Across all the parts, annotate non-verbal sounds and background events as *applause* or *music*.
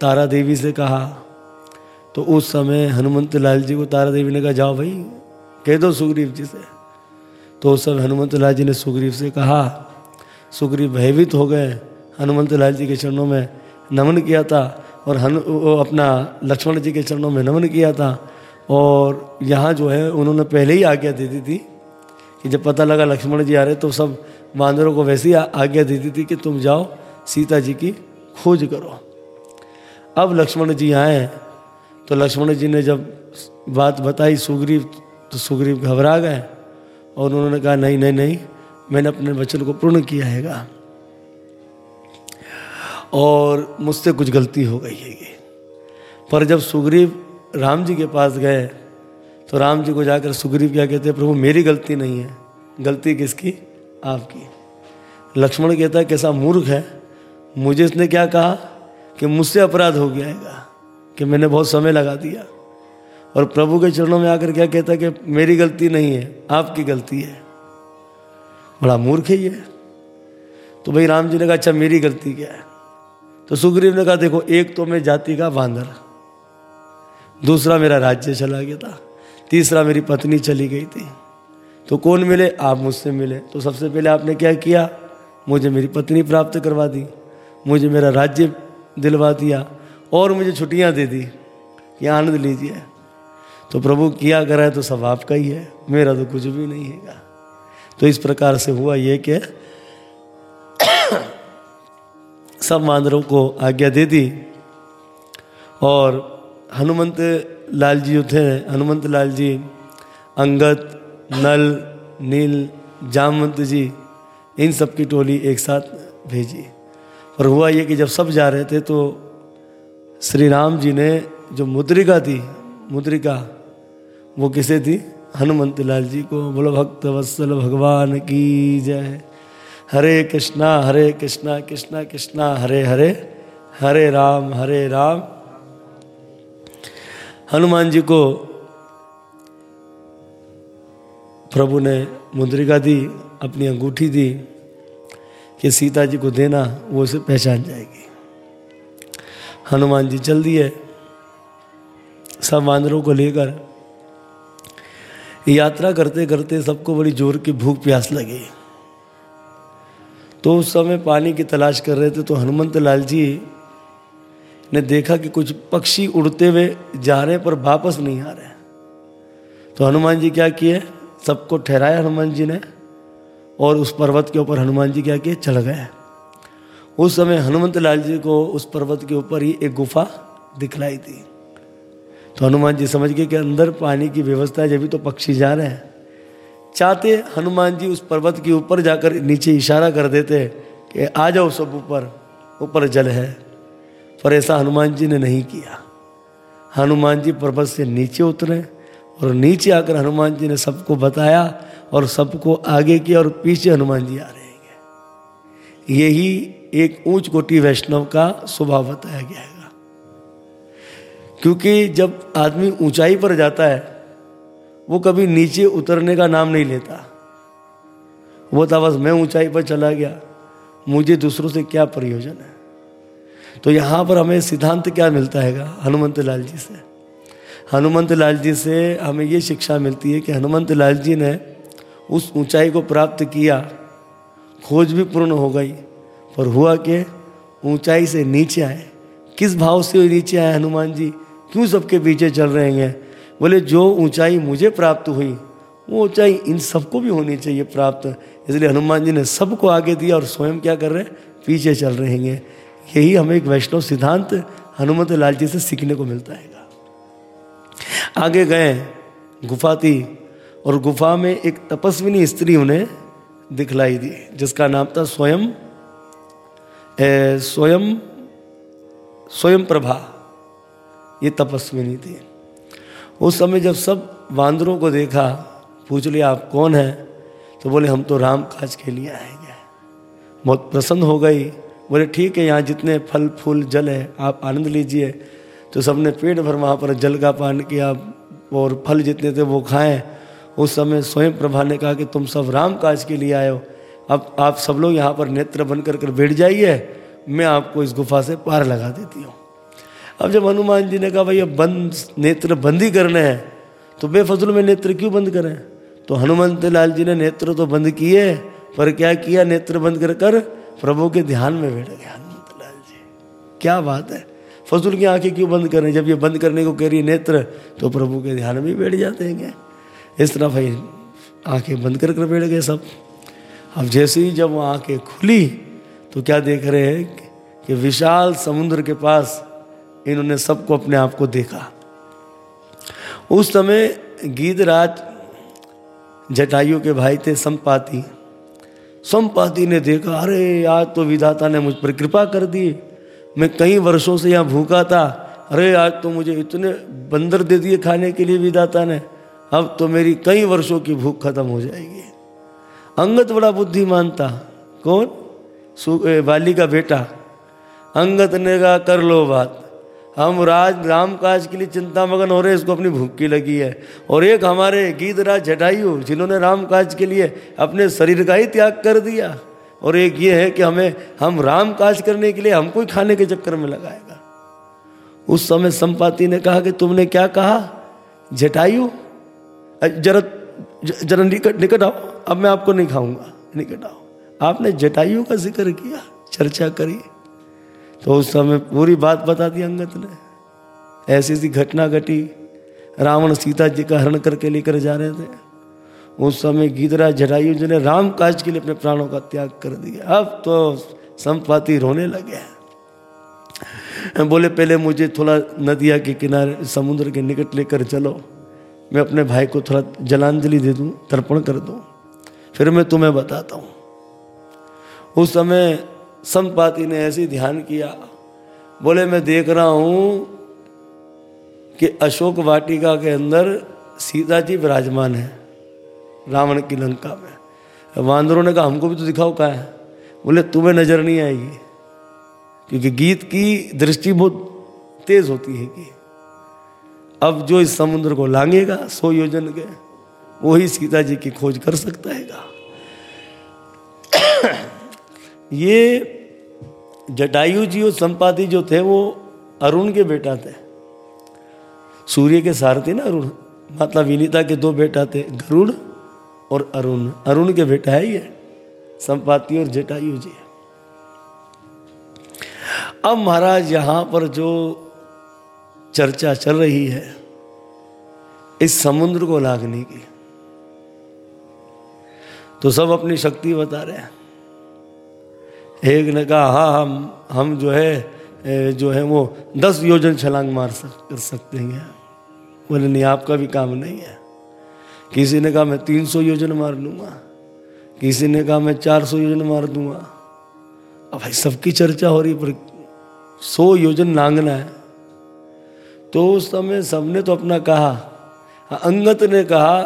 तारा देवी से कहा तो उस समय हनुमंत लाल जी को तारा देवी ने कहा, जाओ भाई, कह दो सुग्रीव जी से। तो उस समय हनुमंत लाल जी ने सुग्रीव से कहा, सुग्रीव भयभीत हो गए। हनुमंत लाल जी के चरणों में नमन किया था और हन अपना लक्ष्मण जी के चरणों में नमन किया था और यहाँ जो है उन्होंने पहले ही आज्ञा दे दी थी कि जब पता लगा लक्ष्मण जी आ रहे तो सब बांदरों को वैसे ही आज्ञा दे दी थी कि तुम जाओ, सीता जी की खोज करो। अब लक्ष्मण जी आए तो लक्ष्मण जी ने जब बात बताई सुग्रीव तो सुग्रीव घबरा गए और उन्होंने कहा, नहीं नहीं नहीं, मैंने अपने वचन को पूर्ण किया हैगा और मुझसे कुछ गलती हो गई है पर जब सुग्रीव राम जी के पास गए तो राम जी को जाकर सुग्रीव क्या कहते हैं, प्रभु, मेरी गलती नहीं है। गलती किसकी? आपकी। लक्ष्मण कहता है, कैसा मूर्ख है। मुझे इसने क्या कहा? कि मुझसे अपराध हो गया है कि मैंने बहुत समय लगा दिया। और प्रभु के चरणों में आकर क्या कहता कि मेरी गलती नहीं है, आपकी गलती है। बड़ा मूर्ख है ये। तो भाई राम जी ने कहा अच्छा मेरी गलती क्या है? तो सुग्रीव ने कहा, देखो, एक तो मैं जाति का बांदर दूसरा मेरा राज्य चला गया था, तीसरा मेरी पत्नी चली गई थी। तो कौन मिले? आप मुझसे मिले। तो सबसे पहले आपने क्या किया? मुझे मेरी पत्नी प्राप्त करवा दी, मुझे मेरा राज्य दिलवा दिया और मुझे छुट्टियाँ दे दी कि आनंद लीजिए। तो प्रभु, किया करा तो सब आपका ही है, मेरा तो कुछ भी नहीं है तो इस प्रकार से हुआ ये कि *coughs* सब मानरों को आज्ञा दे दी और हनुमंत लाल जी जो थे हनुमंत लाल जी अंगत नल, नील, जामवंत जी, इन सब की टोली एक साथ भेजी। और हुआ ये कि जब सब जा रहे थे तो श्री राम जी ने जो मुद्रिका थी, मुद्रिका, वो किसे थी? हनुमंत लाल जी को। बोलो, भक्त वत्सल भगवान की जय। हरे कृष्णा हरे कृष्णा कृष्णा कृष्णा, हरे हरे हरे राम हरे राम। हनुमान जी को प्रभु ने मुद्रिका दी, अपनी अंगूठी दी कि सीता जी को देना, वो उसे पहचान जाएगी। हनुमान जी चल दिए सब वानरों को लेकर यात्रा करते करते सबको बड़ी ज़ोर की भूख प्यास लगी। तो उस समय पानी की तलाश कर रहे थे तो हनुमंत लाल जी ने देखा कि कुछ पक्षी उड़ते हुए जा रहे पर वापस नहीं आ रहे। तो हनुमान जी क्या किए? सबको ठहराया हनुमान जी ने। और उस पर्वत के ऊपर हनुमान जी क्या किए चढ़ गए। उस समय हनुमंत लाल जी को उस पर्वत के ऊपर ही एक गुफा दिखलाई थी। तो हनुमान जी समझ गए कि अंदर पानी की व्यवस्था है, जब भी तो पक्षी जा रहे हैं। चाहते हनुमान जी उस पर्वत के ऊपर जाकर नीचे इशारा कर देते कि आ जाओ सब ऊपर ऊपर जल है। पर ऐसा हनुमान जी ने नहीं किया। हनुमान जी पर्वत से नीचे उतरे और नीचे आकर हनुमान जी ने सबको बताया और सबको आगे किया और पीछे हनुमान जी आ रहे हैं। यही एक ऊंच कोटि वैष्णव का स्वभाव बताया गया है। क्योंकि जब आदमी ऊंचाई पर जाता है, वो कभी नीचे उतरने का नाम नहीं लेता। वो था बस मैं ऊंचाई पर चला गया, मुझे दूसरों से क्या प्रयोजन है? तो यहाँ पर हमें सिद्धांत क्या मिलता है हनुमंत लाल जी से? हनुमंत लाल जी से हमें ये शिक्षा मिलती है कि हनुमंत लाल जी ने उस ऊंचाई को प्राप्त किया, खोज भी पूर्ण हो गई, पर हुआ कि ऊंचाई से नीचे आए। किस भाव से नीचे आए हनुमान जी? क्यों सबके पीछे चल रहे हैं? बोले, जो ऊंचाई मुझे प्राप्त हुई, वो ऊंचाई इन सबको भी होनी चाहिए प्राप्त। इसलिए हनुमान जी ने सबको आगे दिया और स्वयं क्या कर रहे हैं? पीछे चल रहे हैं। यही हमें एक वैष्णव सिद्धांत हनुमत लाल जी से सीखने को मिलता है। आगे गए, गुफा थी। और गुफा में एक तपस्विनी स्त्री उन्हें दिखलाई दी, जिसका नाम था स्वयं स्वयं स्वयं प्रभा। ये तपस्विनी थी। उस समय जब सब वांदरों को देखा, पूछ लिया, आप कौन हैं? तो बोले, हम तो राम काज के लिए आए आएँगे बहुत प्रसन्न हो गई। बोले, ठीक है, यहाँ जितने फल, फूल, जल है, आप आनंद लीजिए। तो सबने पेट भर वहाँ पर जल का पान किया और फल जितने थे वो खाएँ। उस समय स्वयं प्रभा ने कहा कि तुम सब राम काज के लिए आए हो। अब आप सब लोग यहाँ पर नेत्र बन कर कर बैठ जाइए। मैं आपको इस गुफा से पार लगा देती हूँ। अब जब हनुमान जी ने कहा, भाई, अब बंद, नेत्र बंद ही करने हैं तो बेफजल में नेत्र क्यों बंद करें? तो हनुमंत लाल जी ने, नेत्र तो बंद किए, पर क्या किया नेत्र बंद कर कर? प्रभु के ध्यान में बैठ गए हनुमंत लाल जी। क्या बात है? फजूल की आँखें क्यों बंद करें? जब ये बंद करने को कह रही नेत्र तो प्रभु के ध्यान में बैठ जाते हैं इस तरह भाई, आँखें बंद कर कर बैठ गए सब। अब जैसे ही जब वो आँखें खुली तो क्या देख रहे हैं कि विशाल समुद्र के पास इन्होंने सबको अपने आप को देखा। उस समय गीतराज जटायु के भाई थे संपाति। संपाति ने देखा, अरे, आज तो विधाता ने मुझ पर कृपा कर दी। मैं कई वर्षों से यहाँ भूखा था। अरे, आज तो मुझे इतने बंदर दे दिए खाने के लिए विधाता ने। अब तो मेरी कई वर्षों की भूख खत्म हो जाएगी। अंगत बड़ा बुद्धिमान था कौन बाली का बेटा। अंगत ने कहा, कर लो बात। हम राज राम काज के लिए चिंता मगन हो रहे इसको अपनी भूख की लगी है। और एक हमारे गीत राज जटायु, जिन्होंने राम काज के लिए अपने शरीर का ही त्याग कर दिया। और एक ये है कि हमें, हम राम काज करने के लिए हमको ही खाने के चक्कर में लगाएगा। उस समय संपाति ने कहा कि तुमने क्या कहा? जटायु जरा जरा निकट निकट आओ। अब मैं आपको नहीं खाऊँगा। निकट आओ। आपने जटायु का ज़िक्र किया, चर्चा करी। तो उस समय पूरी बात बता दी अंगत ने। ऐसी ऐसी घटना घटी। रावण सीता जी का हरण करके लेकर जा रहे थे। उस समय गीतराज जटायु जी ने राम काज के लिए अपने प्राणों का त्याग कर दिया। अब तो संपाति रोने लगे। बोले, पहले मुझे थोड़ा नदिया के किनारे, समुद्र के निकट लेकर चलो। मैं अपने भाई को थोड़ा जलांजलि दे दूँ, तर्पण कर दूँ। फिर मैं तुम्हें बताता हूँ। उस समय संपाति ने ऐसे ध्यान किया। बोले, मैं देख रहा हूँ कि अशोक वाटिका के अंदर सीता जी विराजमान है, रावण की लंका में। वानरों ने कहा, हमको भी तो दिखाओ कहा है? बोले, तुम्हें नज़र नहीं आएगी, क्योंकि गीत की दृष्टि बहुत तेज होती है कि अब जो इस समुद्र को लांगेगा, सो योजन के, वही सीता जी की खोज कर सकता है *coughs* ये जटायु जी और संपाति जो थे, वो अरुण के बेटा थे। सूर्य के सारथी ना अरुण? माता विनीता के दो बेटा थे, गरुड़ और अरुण। अरुण के बेटा है ये, संपाति और जटायु जी। अब महाराज, यहाँ पर जो चर्चा चल रही है इस समुद्र को लागने की। तो सब अपनी शक्ति बता रहे हैं। एक ने कहा हाँ हम हम जो है जो है वो दस योजन छलांग मार सक, कर सकते हैं। बोले, नहीं, आपका भी काम नहीं है। किसी ने कहा, मैं तीन सौ योजन मार लूँगा। किसी ने कहा, मैं चार सौ योजन मार दूँगा। अब भाई, सबकी चर्चा हो रही पर सौ योजन नांगना है। तो उस समय सबने तो अपना कहा, अंगत ने कहा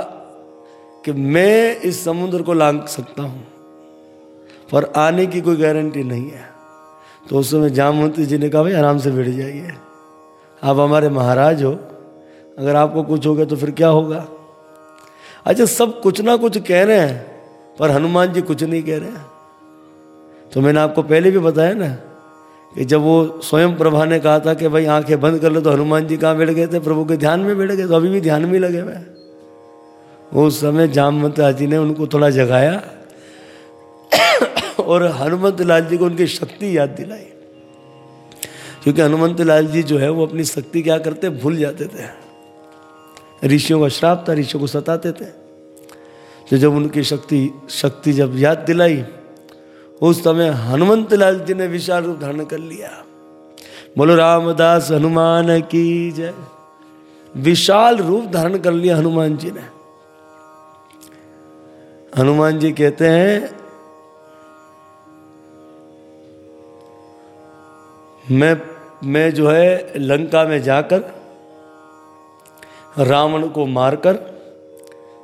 कि मैं इस समुद्र को लांग सकता हूँ, पर आने की कोई गारंटी नहीं है। तो उस समय जामवंती जी ने कहा, भाई, आराम से बैठ जाइए। आप हमारे महाराज हो। अगर आपको कुछ हो गया तो फिर क्या होगा? अच्छा सब कुछ ना कुछ कह रहे हैं, पर हनुमान जी कुछ नहीं कह रहे हैं। तो मैंने आपको पहले भी बताया ना कि जब वो स्वयं प्रभा ने कहा था कि भाई आँखें बंद कर लो तो हनुमान जी कहाँ बैठ गए थे? प्रभु के ध्यान में बैठ गए तो अभी भी ध्यान में लगे हुए उस समय जामवंत जी ने उनको थोड़ा जगाया *coughs* और हनुमंत लाल जी को उनकी शक्ति याद दिलाई। क्योंकि हनुमंत लाल जी जो है, वो अपनी शक्ति क्या करते? भूल जाते थे। ऋषियों का श्राप था, ऋषियों को सताते थे। तो जब उनकी शक्ति शक्ति जब याद दिलाई उस समय हनुमंत लाल जी ने विशाल रूप धारण कर लिया। बोलो, रामदास, हनुमान की जय। विशाल रूप धारण कर लिया हनुमान जी ने। हनुमान जी कहते हैं, मैं मैं जो है लंका में जाकर, रावण को मारकर,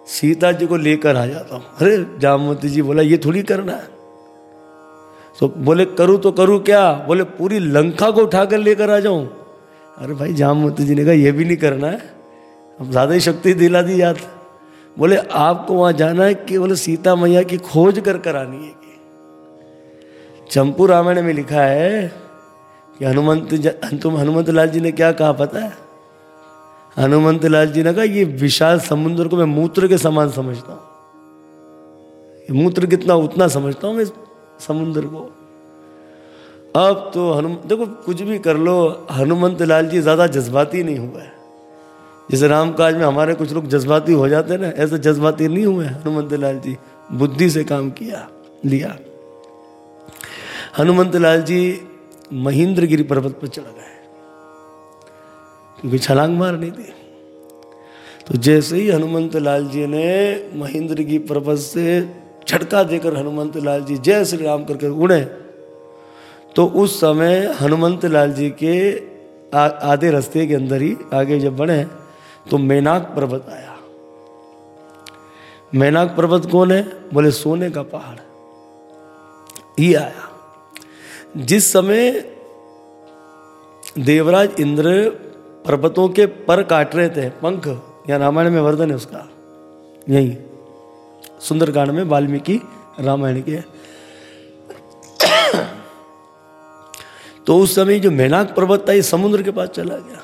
सीता जी को लेकर आ जाता हूँ। अरे, जामवती जी बोला, ये थोड़ी करना है। तो बोले, करूँ तो करूँ क्या? बोले, पूरी लंका को उठाकर लेकर आ जाऊँ। अरे भाई जामवती जी ने कहा यह भी नहीं करना है। अब ज़्यादा ही शक्ति दिला दी याद बोले, आपको वहाँ जाना है, केवल सीता मैया की खोज कर कर आनी है चंपू रामायण में लिखा है कि हनुमंत तुम हनुमंत लाल जी ने क्या कहा पता है? हनुमंत लाल जी ने कहा, ये विशाल समुद्र को मैं मूत्र के समान समझता हूँ। मूत्र कितना, उतना समझता हूँ मैं समुद्र को। अब तो हनुम, देखो, कुछ भी कर लो, हनुमंत लाल जी ज़्यादा जज्बाती नहीं हुआ है। जैसे राम काज में हमारे कुछ लोग जज्बाती हो जाते हैं ना, ऐसे जज्बाती नहीं हुए हनुमंत लाल जी। बुद्धि से काम किया, लिया। हनुमंत लाल जी महेंद्रगिरी पर्वत पर चढ़ गए। क्योंकि छलांग मारनी थी। तो जैसे ही हनुमंत लाल जी ने महेंद्रगिरी पर्वत से झटका देकर हनुमंत लाल जी जय श्री राम करके उड़े। तो उस समय हनुमंत लाल जी के आधे रास्ते के अंदर ही आगे जब बढ़े तो मैनाक पर्वत आया। मैनाक पर्वत कौन है? बोले, सोने का पहाड़। ही आया। जिस समय देवराज इंद्र पर्वतों के पर काट रहे थे, पंख, या रामायण में वर्धन है उसका, यही। सुंदरकांड में वाल्मीकि रामायण के तो उस समय जो मेनाक पर्वत था, ये समुद्र के पास चला गया।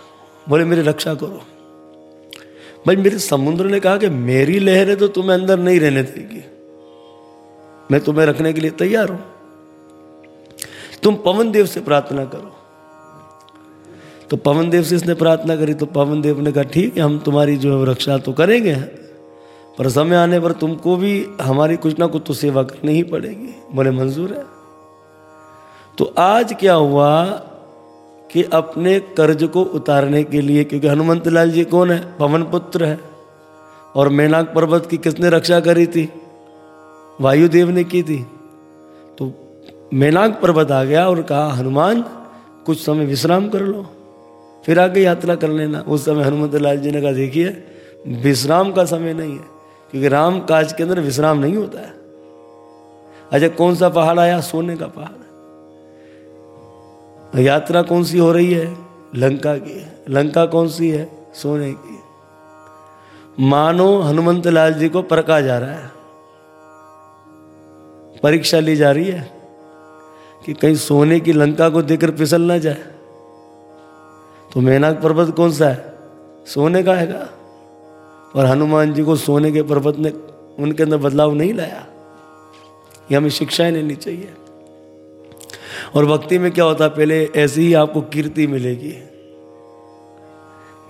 बोले, मेरी रक्षा करो। भाई, मेरे समुद्र ने कहा कि मेरी लहरें तो तुम्हें अंदर नहीं रहने देगी। मैं तुम्हें रखने के लिए तैयार हूँ। तुम पवन देव से प्रार्थना करो। तो पवन देव से इसने प्रार्थना करी तो पवन देव ने कहा, ठीक है, हम तुम्हारी जो है रक्षा तो करेंगे पर समय आने पर तुमको भी हमारी कुछ ना कुछ तो सेवा करनी ही पड़ेगी। बोले, मंजूर है। तो आज क्या हुआ कि अपने कर्ज को उतारने के लिए, क्योंकि हनुमंत लाल जी कौन है? पवन पुत्र है। और मैनाक पर्वत की किसने रक्षा करी थी? वायुदेव ने की थी। तो मैनाक पर्वत आ गया और कहा, हनुमान, कुछ समय विश्राम कर लो। फिर आगे यात्रा कर लेना। उस समय हनुमत लाल जी ने कहा, देखिए, विश्राम का समय नहीं है। क्योंकि राम काज के अंदर विश्राम नहीं होता है। अच्छा कौन सा पहाड़ आया? सोने का पहाड़। यात्रा कौन सी हो रही है? लंका की लंका कौन सी है? सोने की। मानो हनुमंत लाल जी को परका जा रहा है। परीक्षा ली जा रही है कि कहीं सोने की लंका को देखकर फिसल ना जाए। तो मैनाक पर्वत कौन सा है? सोने का हैगा और हनुमान जी को सोने के पर्वत ने उनके अंदर बदलाव नहीं लाया। ये हमें शिक्षाएँ लेनी चाहिए। और भक्ति में क्या होता पहले ऐसी ही आपको कीर्ति मिलेगी।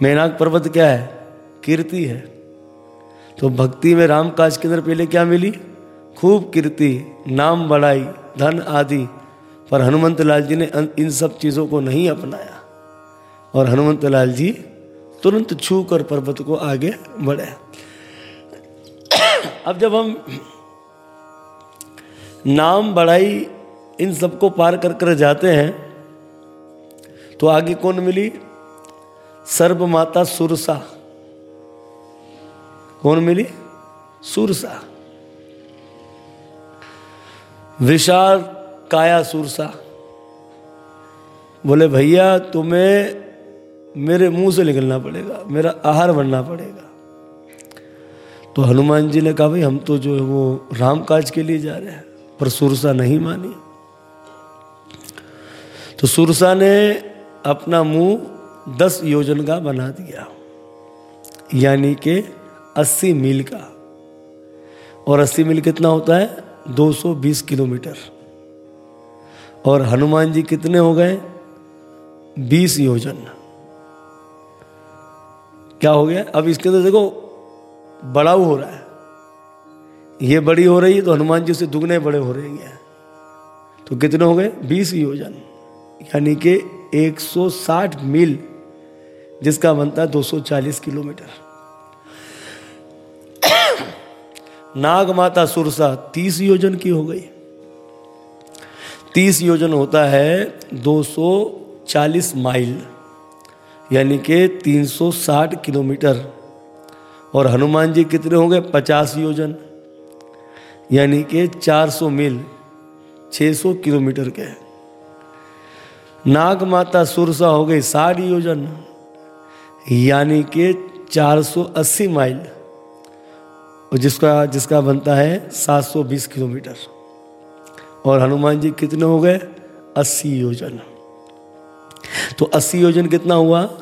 मैनाक पर्वत क्या है? कीर्ति है। तो भक्ति में राम काज के अंदर पहले क्या मिली? खूब कीर्ति, नाम बढ़ाई, धन आदि। पर हनुमंत लाल जी ने इन सब चीज़ों को नहीं अपनाया। और हनुमंत लाल जी तुरंत छू कर पर्वत को आगे बढ़े। अब जब हम नाम बढ़ाई इन सबको पार कर कर जाते हैं तो आगे कौन मिली? सर्व माता सुरसा। कौन मिली? सुरसा। विशाल काया सुरसा। बोले, भैया, तुम्हें मेरे मुँह से निकलना पड़ेगा, मेरा आहार बनना पड़ेगा। तो हनुमान जी ने कहा, भाई, हम तो जो है वो राम काज के लिए जा रहे हैं, पर सुरसा नहीं मानी। तो सुरसा ने अपना मुँह दस योजन का बना दिया, यानी कि अस्सी मील का। और अस्सी मील कितना होता है? 220 किलोमीटर। और हनुमान जी कितने हो गए? 20 योजन। क्या हो गया? अब इसके अंदर देखो बड़ाऊ हो रहा है। ये बड़ी हो रही है तो हनुमान जी से दुगने बड़े हो रहे हैं। तो कितने हो गए? 20 योजन यानी कि 160 मील, जिसका बनता है 240 किलोमीटर। नाग माता सुरसा 30 योजन की हो गई। 30 योजन होता है 240 माइल। यानी कि 360 किलोमीटर। और हनुमान जी कितने होंगे? 50 योजन। यानी कि 400 मील 600 किलोमीटर के। नाग माता सुरसा हो गई साठ योजन। यानी कि 480 माइल। और जिसका जिसका बनता है 720 किलोमीटर। और हनुमान जी कितने हो गए? 80 योजन। तो 80 योजन कितना हुआ?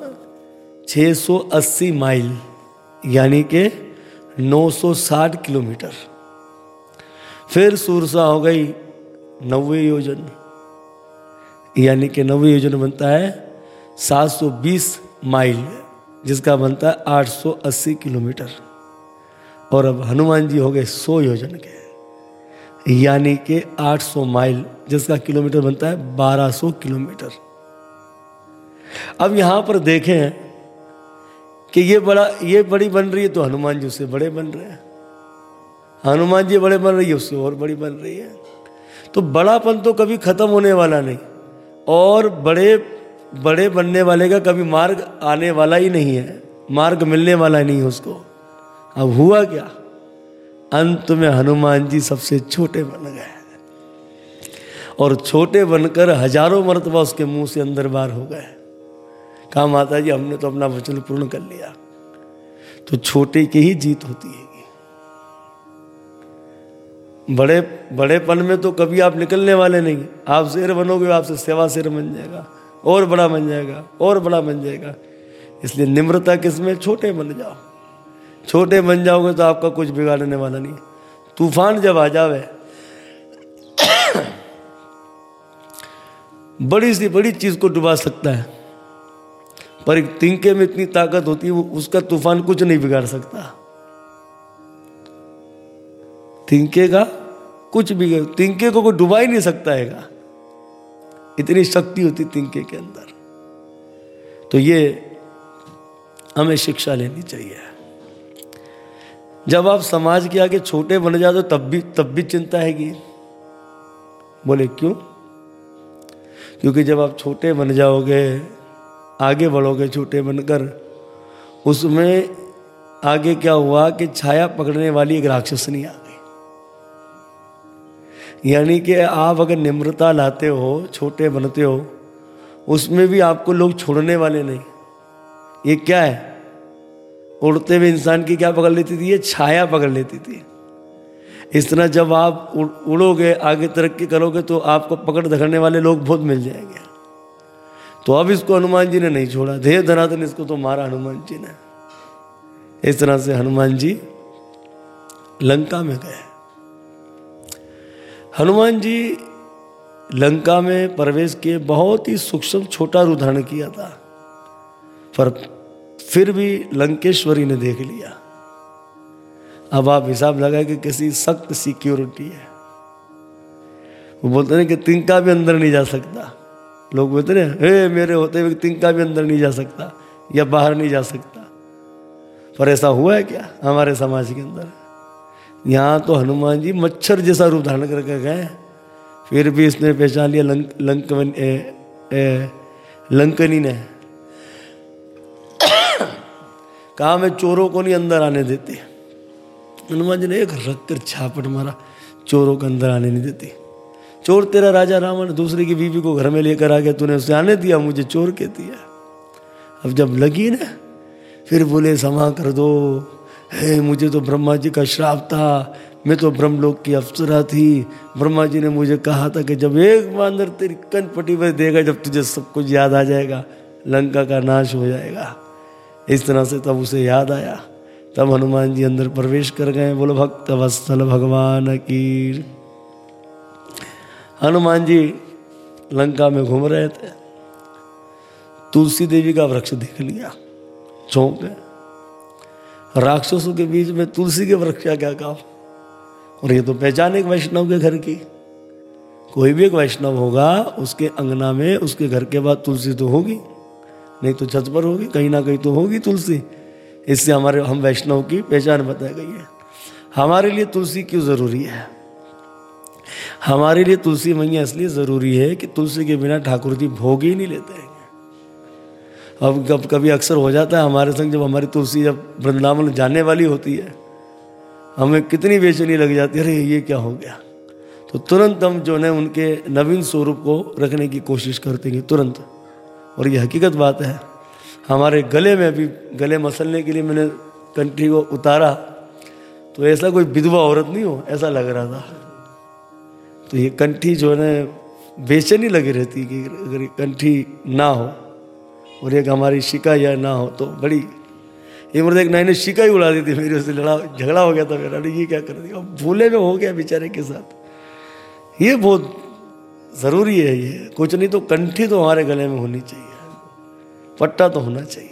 680 माइल, यानी के 960 किलोमीटर। फिर सूरसा हो गई नब्बे योजन, यानी कि नब्बे योजन बनता है 720 माइल, जिसका बनता है 880 किलोमीटर। और अब हनुमान जी हो गए 100 योजन के, यानी कि 800 माइल, जिसका किलोमीटर बनता है 1200 किलोमीटर। अब यहाँ पर देखें कि ये बड़ा, ये बड़ी बन रही है तो हनुमान जी उससे बड़े बन रहे हैं। हनुमान जी बड़े बन रही है, उससे और बड़ी बन रही है। तो बड़ापन तो कभी खत्म होने वाला नहीं, और बड़े बड़े बनने वाले का कभी मार्ग आने वाला ही नहीं है, मार्ग मिलने वाला नहीं है उसको। अब हुआ क्या? अंत में हनुमान जी सबसे छोटे बन गए। और छोटे बनकर हज़ारों मरतबा उसके मुँह से अंदर बार हो गए। कहा माता जी हमने तो अपना वचन पूर्ण कर लिया। तो छोटे की ही जीत होती है बड़े, बड़ेपन में तो कभी आप निकलने वाले नहीं। आप शेर बनोगे, आपसे सेवा शेर बन जाएगा, और बड़ा बन जाएगा, और बड़ा बन जाएगा। इसलिए निम्रता किसमें? छोटे बन जाओ। छोटे बन जाओगे तो आपका कुछ बिगाड़ने वाला नहीं। तूफ़ान जब आ जावे, *coughs* बड़ी सी, बड़ी चीज़ को डुबा सकता है। पर एक तिंके में इतनी ताकत होती है उसका तूफ़ान कुछ नहीं बिगाड़ सकता। तिंके का कुछ भी तिंके को कोई डुबा ही नहीं सकता है इतनी शक्ति होती तिंके के अंदर। तो ये हमें शिक्षा लेनी चाहिए। जब आप समाज के आगे छोटे बन जाते तब भी तब भी चिंता हैगी बोले क्यों? क्योंकि जब आप छोटे बन जाओगे आगे बढ़ोगे छोटे बनकर। उसमें आगे क्या हुआ कि छाया पकड़ने वाली एक राक्षसनी आ गई। यानी कि आप अगर निम्रता लाते हो, छोटे बनते हो, उसमें भी आपको लोग छोड़ने वाले नहीं। ये क्या है? उड़ते हुए इंसान की क्या पकड़ लेती थी? ये छाया पकड़ लेती थी। इस तरह जब आप उड़ोगे, आगे तरक्की करोगे तो आपको पकड़ धकड़ने वाले लोग बहुत मिल जाएँगे। तो अब इसको हनुमान जी ने नहीं छोड़ा। धे धनाधन इसको तो मारा हनुमान जी ने। इस तरह से हनुमान जी लंका में गए। हनुमान जी लंका में प्रवेश किए, बहुत ही सूक्ष्म छोटा रूप धारण किया था। पर फिर भी लंकेश्वरी ने देख लिया। अब आप हिसाब लगा कि किसी सख्त सिक्योरिटी है। वो बोलते हैं कि तिंका भी अंदर नहीं जा सकता। लोग बोलते हैं हे मेरे होते हुए तिंका भी अंदर नहीं जा सकता या बाहर नहीं जा सकता। पर ऐसा हुआ है क्या? हमारे समाज के अंदर। यहाँ तो हनुमान जी मच्छर जैसा रूप धारण करके गए। फिर भी इसने पहचान लिया लंक लंक ए, ए, लंकनी ने। कहा मैं चोरों को नहीं अंदर आने देते। हनुमान जी ने एक रख कर छापट मारा चोरों को अंदर आने नहीं देती। चोर तेरा राजा रावण दूसरे की बीवी को घर में लेकर आ गया, तूने उसे आने दिया, मुझे चोर कहती है। अब जब लगी ना, फिर बोले समा कर दो। हे, मुझे तो ब्रह्मा जी का श्राप था, मैं तो ब्रह्मलोक की अप्सरा थी। ब्रह्मा जी ने मुझे कहा था कि जब एक बांदर तेरी कन पटी पर देगा, जब तुझे सब कुछ याद आ जाएगा, लंका का नाश हो जाएगा। इस तरह से तब उसे याद आया। तब हनुमान जी अंदर प्रवेश कर गए, बोलो, भक्त वत्सल भगवान की हनुमान जी लंका में घूम रहे थे। तुलसी देवी का वृक्ष देख लिया, चौंक गए। राक्षसों के बीच में तुलसी के वृक्ष का क्या काम? और ये तो पहचान एक वैष्णव के घर की। कोई भी एक वैष्णव होगा, उसके अंगना में, उसके घर के बाद तुलसी तो होगी, नहीं तो छत पर होगी, कहीं ना कहीं तो होगी तुलसी। इससे हमारे, हम वैष्णव की पहचान बताई गई है। हमारे लिए तुलसी क्यों ज़रूरी है? हमारे लिए तुलसी मैया इसलिए ज़रूरी है कि तुलसी के बिना ठाकुर जी भोग ही नहीं लेते हैं। अब कब कभी अक्सर हो जाता है हमारे संग जब हमारी तुलसी जब वृंदावन जाने वाली होती है, हमें कितनी बेचैनी लग जाती है, अरे, ये क्या हो गया? तो तुरंत हम जो है उनके नवीन स्वरूप को रखने की कोशिश करते हैं, तुरंत। और ये हकीकत बात है, हमारे गले में अभी गले मसलने के लिए मैंने कंठी को उतारा तो ऐसा कोई विधवा औरत नहीं हो, ऐसा लग रहा था। तो ये कंठी जो है बेचैनी लगी रहती कि अगर कंठी ना हो और एक हमारी शिका या ना हो तो बड़ी ये मतलब एक नई शिका ही उड़ा दी थी मेरी उससे, लड़ा, झगड़ा हो गया था मेरा ये क्या कर दिया? भूले में हो गया बेचारे के साथ। ये बहुत ज़रूरी है ये। कुछ नहीं तो कंठी तो हमारे गले में होनी चाहिए। पट्टा तो होना चाहिए।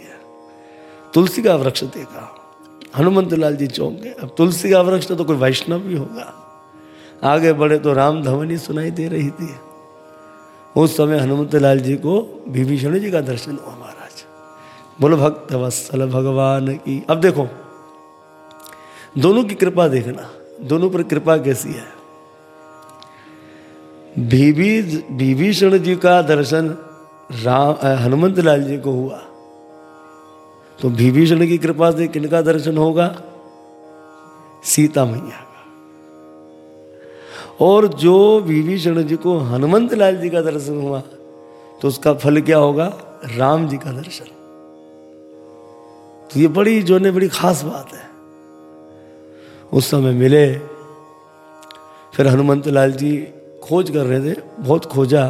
तुलसी का वृक्ष देखा। हनुमंत लाल जी चौंक गए। अब तुलसी का वृक्ष तो कोई वैष्णव भी होगा। आगे बढ़े तो राम धवनी सुनाई दे रही थी। उस समय हनुमत लाल जी को विभीषण जी का दर्शन हुआ महाराज। बोलो, भक्त वत्सल भगवान की। अब देखो, दोनों की कृपा देखना, दोनों पर कृपा कैसी है? विभीषण जी का दर्शन राम हनुमंत लाल जी को हुआ। तो विभीषण की कृपा से किनका दर्शन होगा? सीता मैया और जो विभीषण जी को हनुमंत लाल जी का दर्शन हुआ तो उसका फल क्या होगा? राम जी का दर्शन। तो ये बड़ी, जो ने बड़ी खास बात है। उस समय मिले, फिर हनुमंत लाल जी खोज कर रहे थे, बहुत खोजा।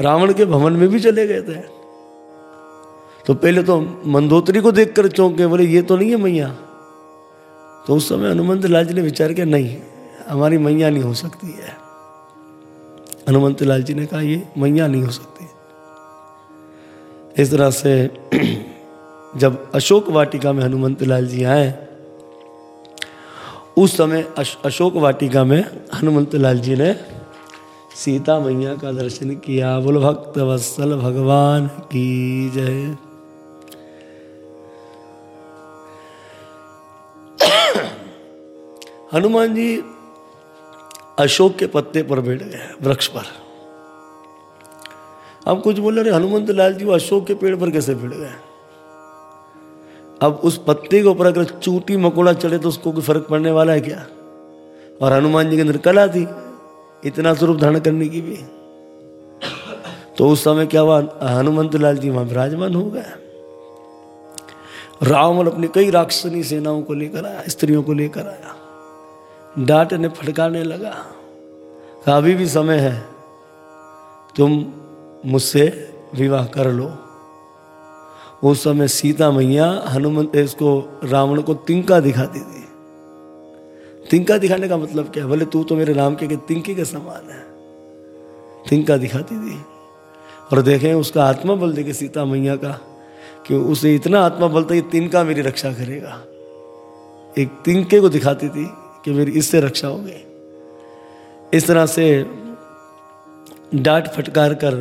रावण के भवन में भी चले गए थे। तो पहले तो मंदोत्री को देखकर चौंके, बोले, ये तो नहीं है मैया। तो उस समय हनुमंत लाल जी ने विचार किया, नहीं। हमारी मैया नहीं हो सकती है। हनुमंत लाल जी ने कहा, ये मैया नहीं हो सकती इस तरह से *clears throat* जब अशोक वाटिका में हनुमंत लाल जी आए, उस समय अशोक वाटिका में हनुमंत लाल जी ने सीता मैया का दर्शन किया। बोलो, भक्त वत्सल भगवान की जय। *clears throat* हनुमान जी अशोक के पत्ते पर बैठ गए वृक्ष पर। अब कुछ बोले रहे हनुमंत लाल जी, वो अशोक के पेड़ पर कैसे बैठ गए? अब उस पत्ते के ऊपर अगर चूटी मकोड़ा चढ़े तो उसको कोई फ़र्क पड़ने वाला है क्या? और हनुमान जी के अंदर कला थी, इतना स्वरूप धारण करने की भी। तो उस समय क्या हुआ? हनुमंत लाल जी वहाँ विराजमान हो गए। रावण अपनी कई राक्षसनी सेनाओं को लेकर आया, स्त्रियों को लेकर आया। डांटने फटकाने लगा। कहा, अभी भी समय है, तुम मुझसे विवाह कर लो। उस समय सीता मैया हनुमंत, इसको रावण को तिंका दिखाती थी। तिंका दिखाने का मतलब क्या? बोले, तू तो मेरे राम के के तिंके के समान है। तिंका दिखाती थी। और देखें, उसका आत्मा बल देखे सीता मैया का, कि उसे इतना आत्मा बल था कि तिनका मेरी रक्षा करेगा। एक तिंके को दिखाती थी कि मेरी इससे रक्षा हो गई। इस तरह से डांट फटकार कर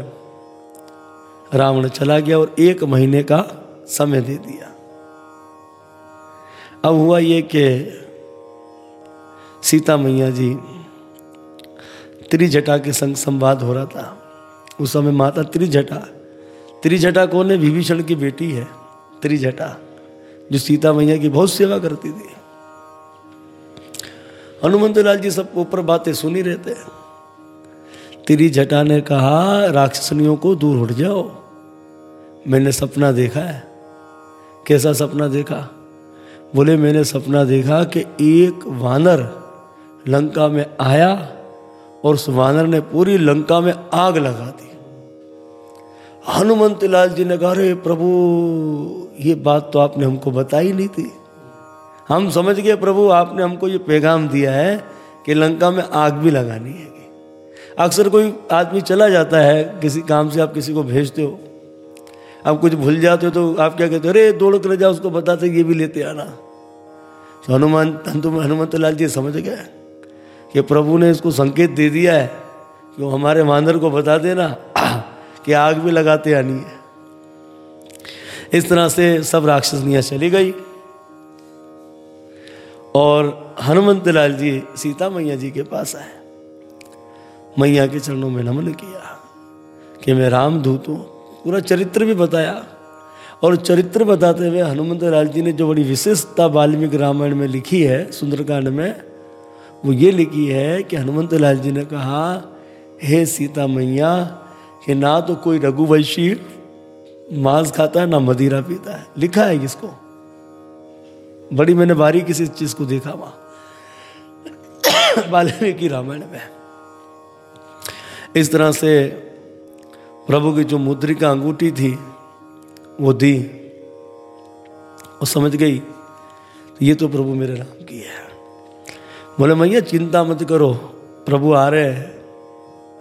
रावण चला गया और एक महीने का समय दे दिया। अब हुआ ये कि सीता मैया जी त्रिजटा के संग संवाद हो रहा था। उस समय माता त्रिजटा त्रिजटा कौन है? विभीषण की बेटी है त्रिजटा, जो सीता मैया की बहुत सेवा करती थी। हनुमंत लाल जी सब ऊपर बातें सुनी रहते हैं। तेरी जटा ने कहा, राक्षसनियों को दूर उठ जाओ। मैंने सपना देखा है। कैसा सपना देखा? बोले, मैंने सपना देखा कि एक वानर लंका में आया और उस वानर ने पूरी लंका में आग लगा दी। हनुमंत लाल जी ने कहा प्रभु, ये बात तो आपने हमको बताई नहीं थी। हम समझ गए, प्रभु, आपने हमको ये पैगाम दिया है कि लंका में आग भी लगानी है। अक्सर कोई आदमी चला जाता है, किसी काम से आप किसी को भेजते हो। आप कुछ भूल जाते हो तो आप क्या कहते हो, अरे, दौड़ कर जाओ, उसको बताते ये भी लेते आना। तो हनुमान तुम हनुमत लाल जी समझ गए कि प्रभु ने इसको संकेत दे दिया है कि हमारे मांदर को बता देना कि आग भी लगाते आनी है। इस तरह से सब राक्षसनियाँ चली गई। और हनुमंत लाल जी सीता मैया जी के पास आए। मैया के चरणों में नमन किया कि मैं राम दूत हूँ। पूरा चरित्र भी बताया। और चरित्र बताते हुए हनुमंत लाल जी ने जो बड़ी विशेषता वाल्मीकि रामायण में लिखी है, सुंदरकांड में, वो ये लिखी है कि हनुमंत लाल जी ने कहा, हे सीता मैया, कि ना तो कोई रघुवंशी मांस खाता है, ना मदिरा पीता है। लिखा है किसको? बड़ी मैंने बारी किसी चीज़ को देखा वहाँ। वाल्मीकि रामायण में। इस तरह से प्रभु की जो मुद्रिका अंगूठी थी, वो दी और समझ गई तो ये तो प्रभु मेरे राम की है। बोले, मैया, चिंता मत करो, प्रभु आ रहे हैं,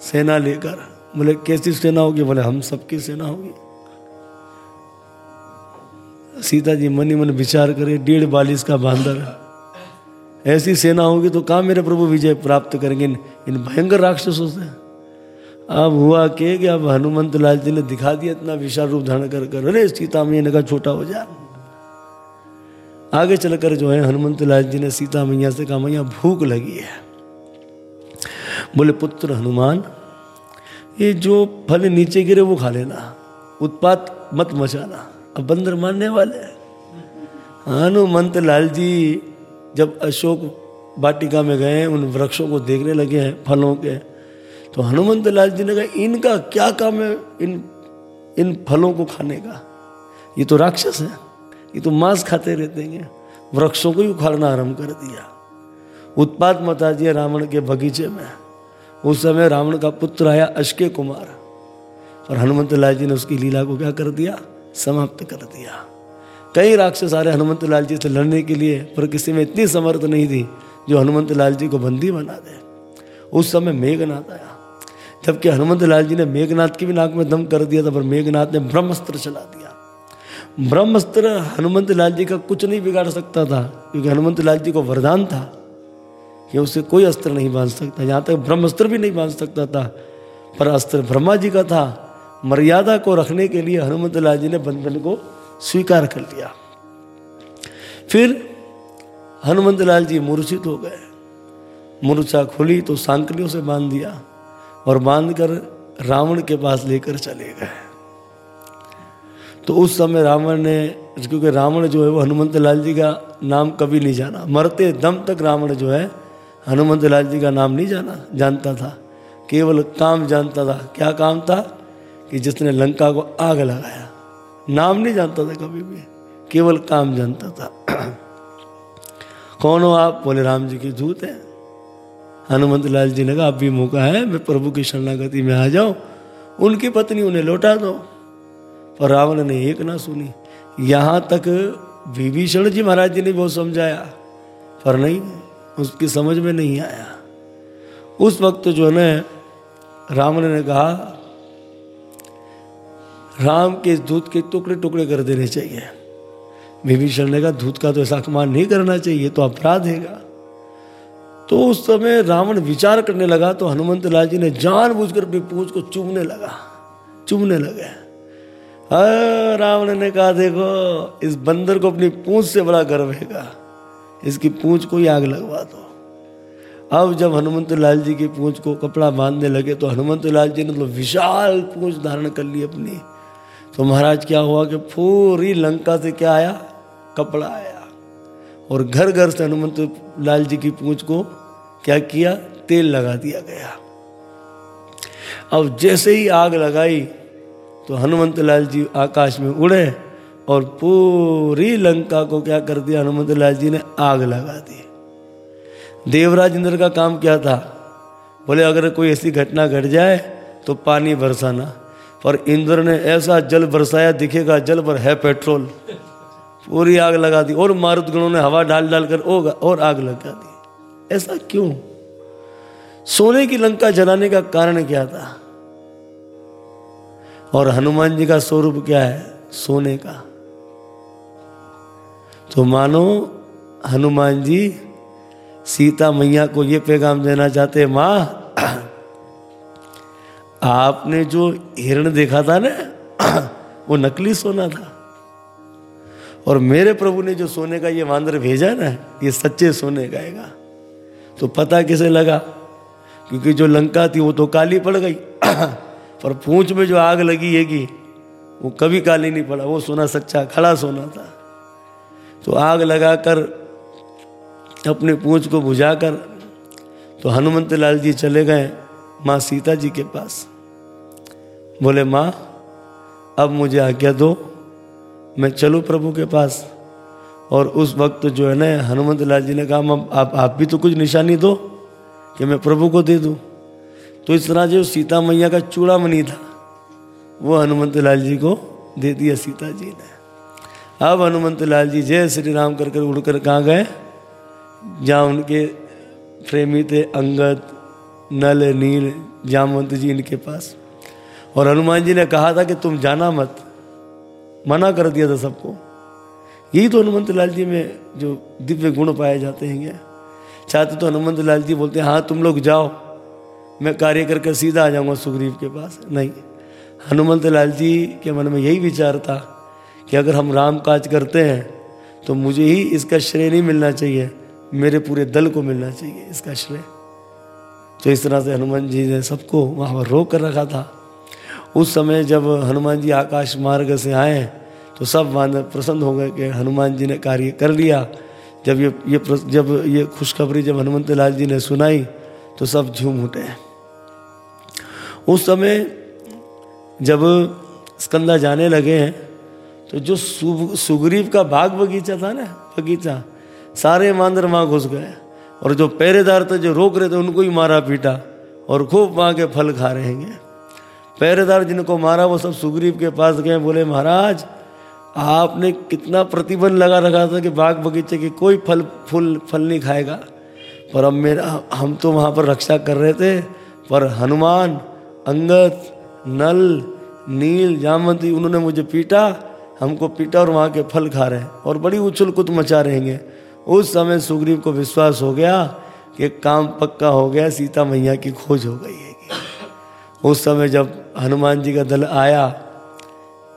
सेना लेकर। बोले, कैसी सेना होगी? बोले, हम सबकी सेना होगी। सीता जी मनी मन विचार करे डेढ़ बालिश का बांदर। ऐसी सेना होगी तो कहा मेरे प्रभु विजय प्राप्त करेंगे। इन, इन भयंकर राक्षसों से। अब हुआ के कि अब हनुमंत लाल जी ने दिखा दिया इतना विशाल रूप धारण कर कर। अरे सीता मैया ने कहा छोटा हो जा। आगे चलकर जो है हनुमंत लाल जी ने सीता मैया से कहा मैया भूख लगी है। बोले पुत्र हनुमान ये जो फल नीचे गिरे वो खा लेना। उत्पात मत मचाना। अब बंदर मानने वाले हनुमंत लाल जी जब अशोक वाटिका में गए, उन वृक्षों को देखने लगे हैं, फलों के। तो हनुमंत लाल जी ने कहा, इनका क्या काम है इन इन फलों को खाने का? ये तो राक्षस है, ये तो मांस खाते रहते हैं। वृक्षों को ही उखाड़ना आरंभ कर दिया। उत्पात मता दिया रावण के बगीचे में। उस समय रावण का पुत्र आया अशके कुमार। और हनुमंत लाल जी ने उसकी लीला को क्या कर दिया? समाप्त कर दिया। कई राक्षस आ रहे हनुमंत लाल जी से लड़ने के लिए, पर किसी में इतनी समर्थ नहीं थी जो हनुमंत लाल जी को बंदी बना दे। उस समय मेघनाथ आया। जबकि हनुमंत लाल जी ने मेघनाथ की भी नाक में दम कर दिया था, पर मेघनाथ ने ब्रह्मस्त्र चला दिया। ब्रह्मस्त्र हनुमंत लाल जी का कुछ नहीं बिगाड़ सकता था, क्योंकि हनुमंत लाल जी को वरदान था कि उसे कोई अस्त्र नहीं बाँध सकता। यहाँ तक ब्रह्मस्त्र भी नहीं बाँध सकता था, पर अस्त्र ब्रह्मा जी का था मर्यादा को रखने के लिए हनुमत लाल जी ने बंधन को स्वीकार कर लिया। फिर हनुमंत लाल जी मूर्छित हो गए। मूर्छा खुली तो सांकलियों से बाँध दिया और बाँध कर रावण के पास लेकर चले गए। तो उस समय रावण ने, क्योंकि रावण जो है वो हनुमंत लाल जी का नाम कभी नहीं जाना। मरते दम तक रावण जो है, हनुमंत लाल जी का नाम नहीं जाना, जानता था। केवल काम जानता था। क्या काम था? कि जिसने लंका को आग लगाया। नाम नहीं जानता था कभी भी, केवल काम जानता था। कौन हो आप? बोले, राम जी की दूत है। हनुमंत लाल जी ने कहा अब भी मौका है, मैं प्रभु की शरणागति में आ जाऊँ। उनकी पत्नी उन्हें लौटा दो। पर रावण ने एक ना सुनी। यहाँ तक विभीषण जी महाराज जी ने बहुत समझाया, पर नहीं, उसकी समझ में नहीं आया। उस वक्त जो है रावण ने कहा राम के दूध के टुकड़े टुकड़े कर देने चाहिए। विभीषण ने कहा दूध का तो ऐसा अपमान नहीं करना चाहिए तो अपराध हैगा। तो उस समय रावण विचार करने लगा तो हनुमंत लाल जी ने जानबूझकर अपनी पूछ को चुभने लगा चुभने लगे। रावण ने कहा, देखो, इस बंदर को अपनी पूछ से बड़ा गर्व हैगा। इसकी पूछ को ही आग लगवा दो। अब जब हनुमंत लाल जी की पूछ को कपड़ा बांधने लगे तो हनुमंत लाल जी ने तो विशाल पूछ धारण कर ली अपनी। तो महाराज क्या हुआ कि पूरी लंका से क्या आया? कपड़ा आया। और घर घर से हनुमंत लाल जी की पूछ को क्या किया? तेल लगा दिया गया। अब जैसे ही आग लगाई तो हनुमंत लाल जी आकाश में उड़े और पूरी लंका को क्या कर दिया? हनुमंत लाल जी ने आग लगा दी। देवराज इंद्र का काम क्या था? बोले, अगर कोई ऐसी घटना घट जाए तो पानी बरसाना। पर इंद्र ने ऐसा जल बरसाया, दिखेगा जल पर है पेट्रोल। पूरी आग लगा दी, और मारुत गणों ने हवा डाल डाल कर और आग लगा दी। ऐसा क्यों? सोने की लंका जलाने का कारण क्या था? और हनुमान जी का स्वरूप क्या है? सोने का। तो मानो, हनुमान जी, सीता मैया को ये पैगाम देना चाहते माँ आपने जो हिरण देखा था ना, *clears throat* वो नकली सोना था। और मेरे प्रभु ने जो सोने का ये वांदर भेजा ना, ये सच्चे सोने का हैगा। तो पता किसे लगा? क्योंकि जो लंका थी वो तो काली पड़ गई। *clears throat* पर पूंछ में जो आग लगी है कि वो कभी काली नहीं पड़ा। वो सोना सच्चा, खड़ा सोना था। तो आग लगाकर, अपने पूंछ को बुझाकर तो हनुमंत लाल जी चले गए माँ सीता जी के पास। बोले, माँ, अब मुझे आज्ञा दो, मैं चलूँ प्रभु के पास। और उस वक्त जो है ना हनुमत लाल जी ने कहा, मैं, आप आप भी तो कुछ निशानी दो कि मैं प्रभु को दे दूँ। तो इस तरह जो सीता मैया का चूड़ा मनी था, वो हनुमत लाल जी को दे दिया सीता जी ने। अब हनुमंत लाल जी जय श्री राम कर कर उड़ कर कहाँ गए? जहाँ उनके प्रेमी थे, अंगद, नल, नील, जामवंत जी इनके पास। और हनुमान जी ने कहा था कि तुम जाना मत, मना कर दिया था सबको। यही तो हनुमंत लाल जी में जो दिव्य गुण पाए जाते हैं, क्या? चाहते तो हनुमंत लाल जी बोलते, हैं हाँ तुम लोग जाओ, मैं कार्य करके सीधा आ जाऊँगा सुग्रीव के पास। नहीं, हनुमंत लाल जी के मन में यही विचार था कि अगर हम राम काज करते हैं तो मुझे ही इसका श्रेय नहीं मिलना चाहिए, मेरे पूरे दल को मिलना चाहिए इसका श्रेय। तो इस तरह से हनुमान जी ने सबको वहाँ पर रोक कर रखा था। उस समय जब हनुमान जी आकाश मार्ग से आए तो सब मान प्रसन्न हो गए कि हनुमान जी ने कार्य कर लिया। जब ये ये जब ये खुशखबरी जब हनुमंत लाल जी ने सुनाई तो सब झूम उठे। उस समय जब स्कंदा जाने लगे हैं तो जो सुग्रीव का बाग बगीचा था ना, बगीचा, सारे मांदर वहाँ घुस गए। और जो पहरेदार थे, जो रोक रहे थे, उनको ही मारा पीटा, और खूब वहाँ के फल खा रहे हैं। पहरेदार जिनको मारा, वो सब सुग्रीव के पास गए, बोले, महाराज, आपने कितना प्रतिबंध लगा रखा था कि बाग बगीचे के कोई फल, फूल, फल नहीं खाएगा। पर अब मेरा, हम तो वहाँ पर रक्षा कर रहे थे। पर हनुमान, अंगद, नल, नील, जामवंती, उन्होंने मुझे पीटा। हमको पीटा और वहाँ के फल खा रहे हैं और बड़ी उछल कुत मचा रहेंगे उस समय सुग्रीव को विश्वास हो गया कि काम पक्का हो गया, सीता मैया की खोज हो गई है उस समय जब हनुमान जी का दल आया,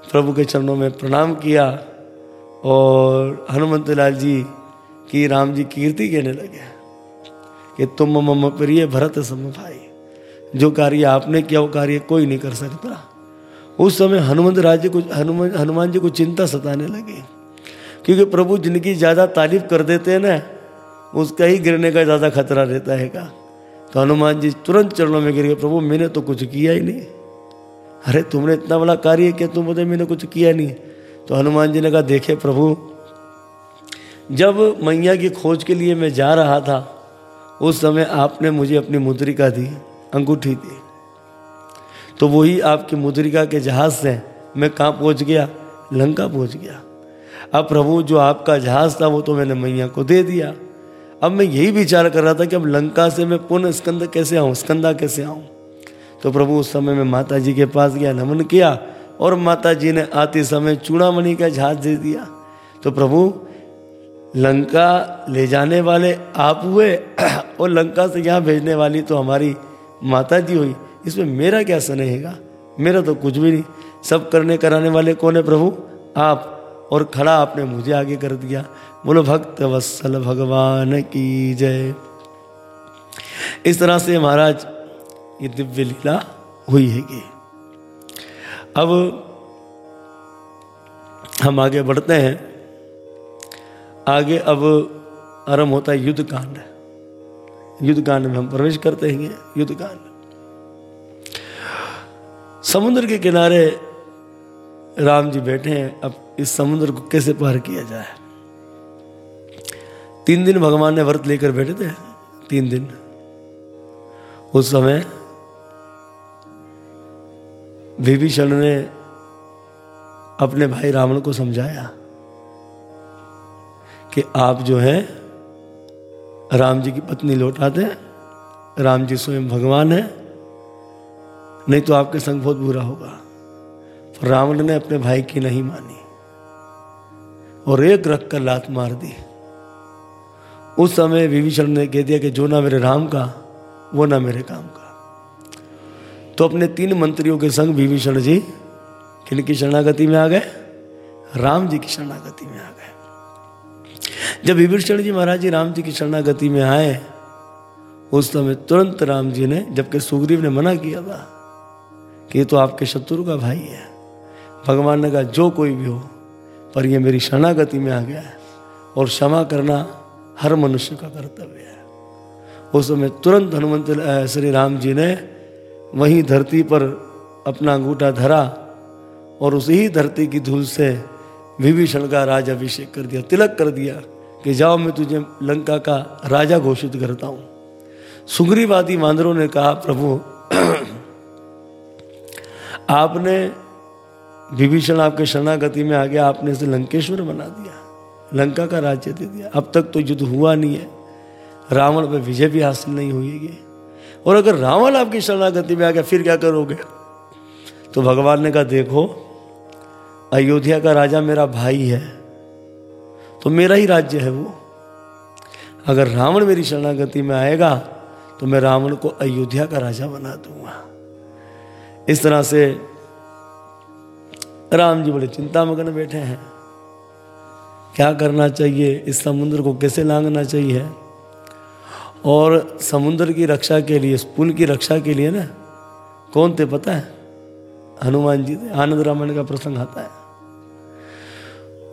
प्रभु के चरणों में प्रणाम किया और हनुमत लाल जी की राम जी कीर्ति कहने लगे कि तुम मम प्रिय भरत सम भाई, जो कार्य आपने किया वो कार्य कोई नहीं कर सकता। उस समय हनुमंत राज्य को हनुमान हनुमान जी को चिंता सताने लगी, क्योंकि प्रभु जिनकी ज़्यादा तारीफ़ कर देते हैं ना, उसका ही गिरने का ज़्यादा खतरा रहता है। का तो हनुमान जी तुरंत चरणों में गिर गए, प्रभु मैंने तो कुछ किया ही नहीं। अरे तुमने इतना बड़ा कार्य किया, तुम बोले मैंने कुछ किया नहीं। तो हनुमान जी ने कहा, देखे प्रभु, जब मैया की खोज के लिए मैं जा रहा था, उस समय आपने मुझे अपनी मुद्रिका दी, अंगूठी दी। तो वही आपकी मुद्रिका के जहाज़ से मैं कहाँ पहुँच गया? लंका पहुँच गया। अब प्रभु, जो आपका जहाज़ था, वो तो मैंने मैया को दे दिया। अब मैं यही विचार कर रहा था कि अब लंका से मैं पुनः स्कंद कैसे आऊँ, स्कंदा कैसे आऊँ? तो प्रभु उस समय में माता जी के पास गया, नमन किया और माता जी ने आते समय चूड़ामणि का जहाज़ दे दिया। तो प्रभु, लंका ले जाने वाले आप हुए *clears throat* और लंका से यहाँ भेजने वाली तो हमारी माता जी हुई। इसमें मेरा क्या स्नेहेगा मेरा तो कुछ भी नहीं। सब करने कराने वाले कौन है प्रभु? आप। और खड़ा आपने मुझे आगे कर दिया। बोलो, भक्त वत्सल भगवान की जय। इस तरह से महाराज ये दिव्य लीला हुई है कि अब हम आगे बढ़ते हैं। आगे अब आरंभ होता है युद्ध कांड युद्ध कांड में हम प्रवेश करते हैं युद्ध कांड समुद्र के किनारे राम जी बैठे हैं। अब इस समुद्र को कैसे पार किया जाए? तीन दिन भगवान ने व्रत लेकर बैठे थे। तीन दिन। उस समय विभीषण ने अपने भाई रावण को समझाया कि आप जो है, राम जी की पत्नी लौटा दें राम जी स्वयं भगवान है, नहीं तो आपके संग बहुत बुरा होगा। रावण ने अपने भाई की नहीं मानी और एक रख कर लात मार दी। उस समय विभीषण ने कह दिया कि जो ना मेरे राम का, वो ना मेरे काम का। तो अपने तीन मंत्रियों के संग विभीषण जी, किनकी शरणागति में आ गए? राम जी की शरणागति में आ गए। जब विभीषण जी महाराज जी राम जी की शरणागति में आए, उस समय तुरंत राम जी ने, जबकि सुग्रीव ने मना किया था कि ये तो आपके शत्रु का भाई है। भगवान ने कहा, जो कोई भी हो, पर ये मेरी शरणागति में आ गया है और क्षमा करना हर मनुष्य का कर्तव्य है। उस समय तुरंत हनुमंत श्री राम जी ने वहीं धरती पर अपना अंगूठा धरा और उसी ही धरती की धूल से विभीषण का राज अभिषेक कर दिया, तिलक कर दिया कि जाओ मैं तुझे लंका का राजा घोषित करता हूँ। सुग्रीवादी मांदरों ने कहा, प्रभु, *clears throat* आपने विभीषण आपके शरणागति में आ गया आपने इसे लंकेश्वर बना दिया, लंका का राज्य दे दिया। अब तक तो युद्ध हुआ नहीं है, रावण पर विजय भी हासिल नहीं हुई और अगर रावण आपकी शरणागति में आ गया, फिर क्या करोगे? तो भगवान ने कहा, देखो, अयोध्या का राजा मेरा भाई है तो मेरा ही राज्य है वो। अगर रावण मेरी शरणागति में आएगा तो मैं रावण को अयोध्या का राजा बना दूँगा। इस तरह से राम जी बड़े चिंता मगन बैठे हैं। क्या करना चाहिए? इस समुद्र को कैसे लांगना चाहिए? और समुद्र की रक्षा के लिए, पुल की रक्षा के लिए ना, कौन थे पता है? हनुमान जी थे, आनंद रामायण का प्रसंग आता है।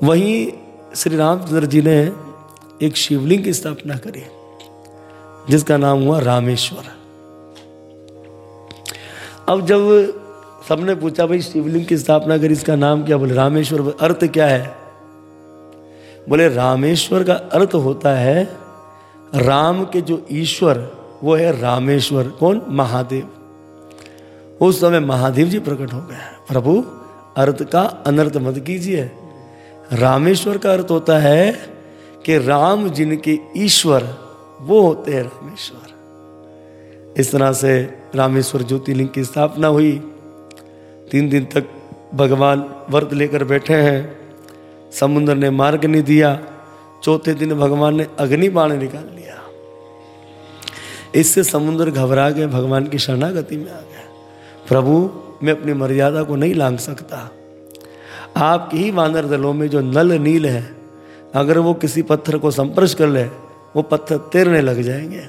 वहीं श्री रामचंद्र जी ने एक शिवलिंग की स्थापना करी, जिसका नाम हुआ रामेश्वर। अब जब सबने पूछा, भाई, शिवलिंग की स्थापना करी, इसका नाम क्या? बोले, रामेश्वर। अर्थ क्या है? बोले, रामेश्वर का अर्थ होता है राम के जो ईश्वर, वो है रामेश्वर। कौन? महादेव। उस समय महादेव जी प्रकट हो गए प्रभु, अर्थ का अनर्थ मत कीजिए। रामेश्वर का अर्थ होता है कि राम जिनके ईश्वर, वो होते हैं रामेश्वर। इस तरह से रामेश्वर ज्योतिर्लिंग की स्थापना हुई। तीन दिन तक भगवान व्रत लेकर बैठे हैं। समुद्र ने मार्ग नहीं दिया। चौथे दिन भगवान ने अग्नि बाण निकाल लिया। इससे समुद्र घबरा गए, भगवान की शरणागति में आ गया। प्रभु, मैं अपनी मर्यादा को नहीं लांग सकता। आपके ही वानर दलों में जो नल नील है, अगर वो किसी पत्थर को संपर्श कर ले, वो पत्थर तैरने लग जाएँगे।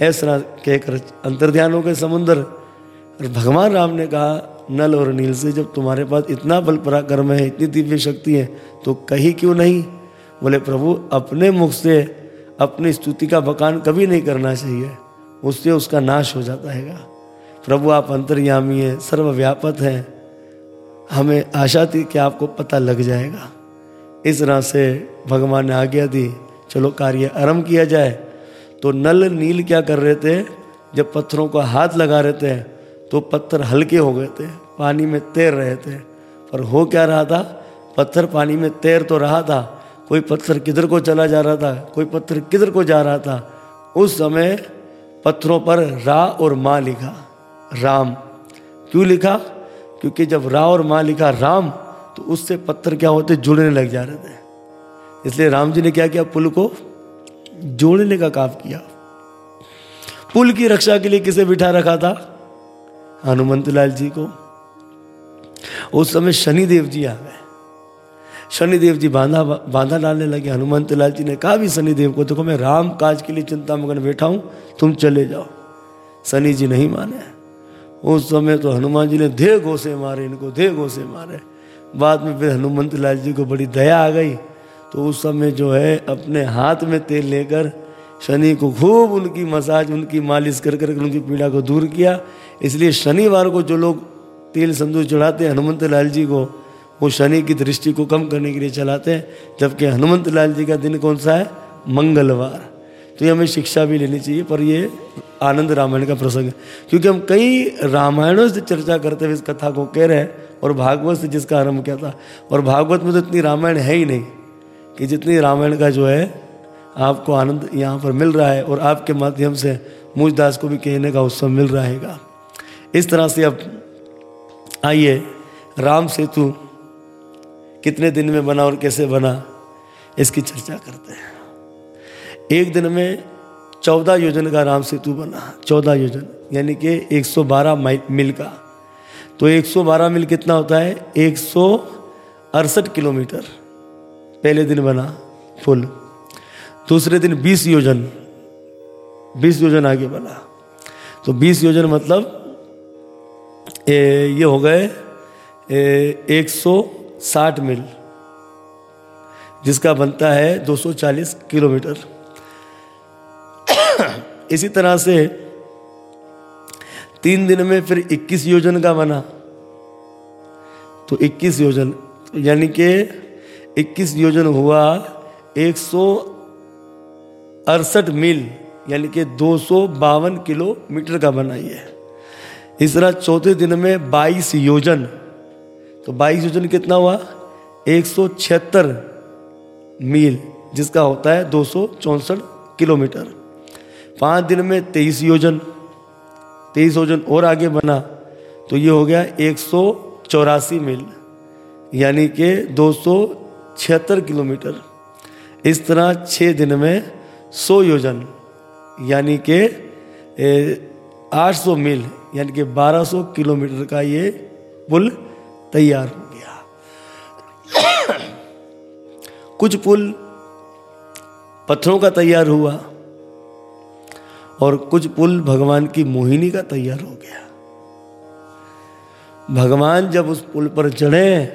ऐसा कहकर अंतर्ध्यान हो गए समुद्र, भगवान राम ने कहा, नल और नील से जब तुम्हारे पास इतना बल पराक्रम है, इतनी दिव्य शक्ति है तो कही क्यों नहीं? बोले, प्रभु, अपने मुख से अपनी स्तुति का बकान कभी नहीं करना चाहिए। उससे उसका नाश हो जाता है प्रभु, आप अंतर्यामी हैं, सर्वव्यापक हैं। हमें आशा थी कि आपको पता लग जाएगा। इस तरह से भगवान ने आज्ञा दी, चलो, कार्य आरंभ किया जाए। तो नल नील क्या कर रहे थे? जब पत्थरों को हाथ लगा रहे थे तो पत्थर हल्के हो गए थे, पानी में तैर रहे थे। पर हो क्या रहा था? पत्थर पानी में तैर तो रहा था कोई पत्थर किधर को चला जा रहा था, कोई पत्थर किधर को जा रहा था, उस समय पत्थरों पर रा और माँ लिखा, राम। क्यों लिखा? क्योंकि जब रा और माँ लिखा राम तो उससे पत्थर क्या होते? जुड़ने लग जा रहे थे। इसलिए राम जी ने क्या किया? पुल को जोड़ने का काम किया। पुल की रक्षा के लिए किसे बिठा रखा था? हनुमंत लाल जी को। उस समय शनिदेव जी आ गए। शनिदेव जी बांधा बांधा डालने लगे। हनुमंत लाल जी ने कहा भी शनिदेव को देखो, मैं राम काज के लिए चिंता मगन बैठा हूँ, तुम चले जाओ। शनि जी नहीं माने। उस समय तो हनुमान जी ने धे घोसे मारे, इनको धे घोसे मारे। बाद में फिर हनुमंत लाल जी को बड़ी दया आ गई। तो उस समय जो है, अपने हाथ में तेल लेकर शनि को खूब उनकी मसाज, उनकी मालिश कर कर उनकी पीड़ा को दूर किया। इसलिए शनिवार को जो लोग तेल संदूर चढ़ाते हैं, हनुमंत लाल जी को वो शनि की दृष्टि को कम करने के लिए चलाते हैं, जबकि हनुमंत लाल जी का दिन कौन सा है? मंगलवार। तो ये हमें शिक्षा भी लेनी चाहिए, पर ये आनंद रामायण का प्रसंग है। क्योंकि हम कई रामायणों से चर्चा करते हुए इस कथा को कह रहे हैं, और भागवत से जिसका आरंभ किया था। और भागवत में तो इतनी रामायण है ही नहीं, कि जितनी रामायण का जो है, आपको आनंद यहाँ पर मिल रहा है, और आपके माध्यम से मुझदास को भी कहने का उत्सव मिल रहेगा। इस तरह से अब आइए, राम सेतु कितने दिन में बना और कैसे बना इसकी चर्चा करते हैं। एक दिन में चौदह योजन का राम सेतु बना चौदह योजन यानी कि 112 मील का। तो 112 मील कितना होता है? एक सौ अड़सठ किलोमीटर। पहले दिन बना फुल दूसरे दिन 20 योजन 20 योजन आगे बना। तो 20 योजन मतलब ए, ये हो गए एक सौ साठ मील, जिसका बनता है 240 किलोमीटर। *coughs* इसी तरह से तीन दिन में फिर 21 योजन का बना। तो 21 योजन, यानी कि 21 योजन हुआ एक अड़सठ मील, यानी कि दो सौ बावन किलोमीटर का बना ये इस तरह चौथे दिन में 22 योजन तो बाईस योजन कितना हुआ? एक सौ छिहत्तर मील, जिसका होता है दो किलोमीटर। पाँच दिन में तेईस योजन तेईस योजन और आगे बना तो ये हो गया एक सौ चौरासी मील, यानी कि दो सौ छिहत्तर किलोमीटर। इस तरह छः दिन में सौ योजन, यानी कि आठ सौ मील, यानी कि बारह सौ किलोमीटर का ये पुल तैयार हो गया। कुछ पुल पत्थरों का तैयार हुआ और कुछ पुल भगवान की मोहिनी का तैयार हो गया। भगवान जब उस पुल पर चढ़े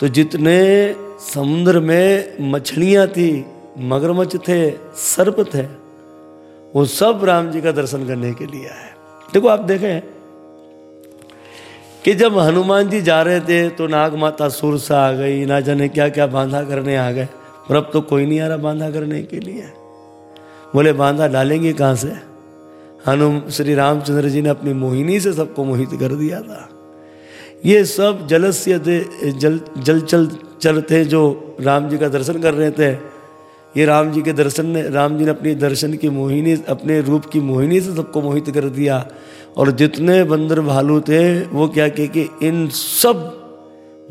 तो जितने समुद्र में मछलियाँ थी, मगरमच्छ थे, सर्प थे, वो सब राम जी का दर्शन करने के लिए आए। देखो आप देखें कि जब हनुमान जी जा रहे थे तो नाग माता सुरसा आ गई, ना जाने क्या क्या बांधा करने आ गए। और अब तो कोई नहीं आ रहा बांधा करने के लिए। बोले, बांधा डालेंगे कहाँ से? हनुम, श्री रामचंद्र जी ने अपनी मोहिनी से सबको मोहित कर दिया था। ये सब जलस्य थे जल जल चल चल थे जो राम जी का दर्शन कर रहे थे, ये राम जी के दर्शन ने, राम जी ने अपनी दर्शन की मोहिनी, अपने रूप की मोहिनी से सबको मोहित कर दिया। और जितने बंदर भालू थे, वो क्या कहे कि इन सब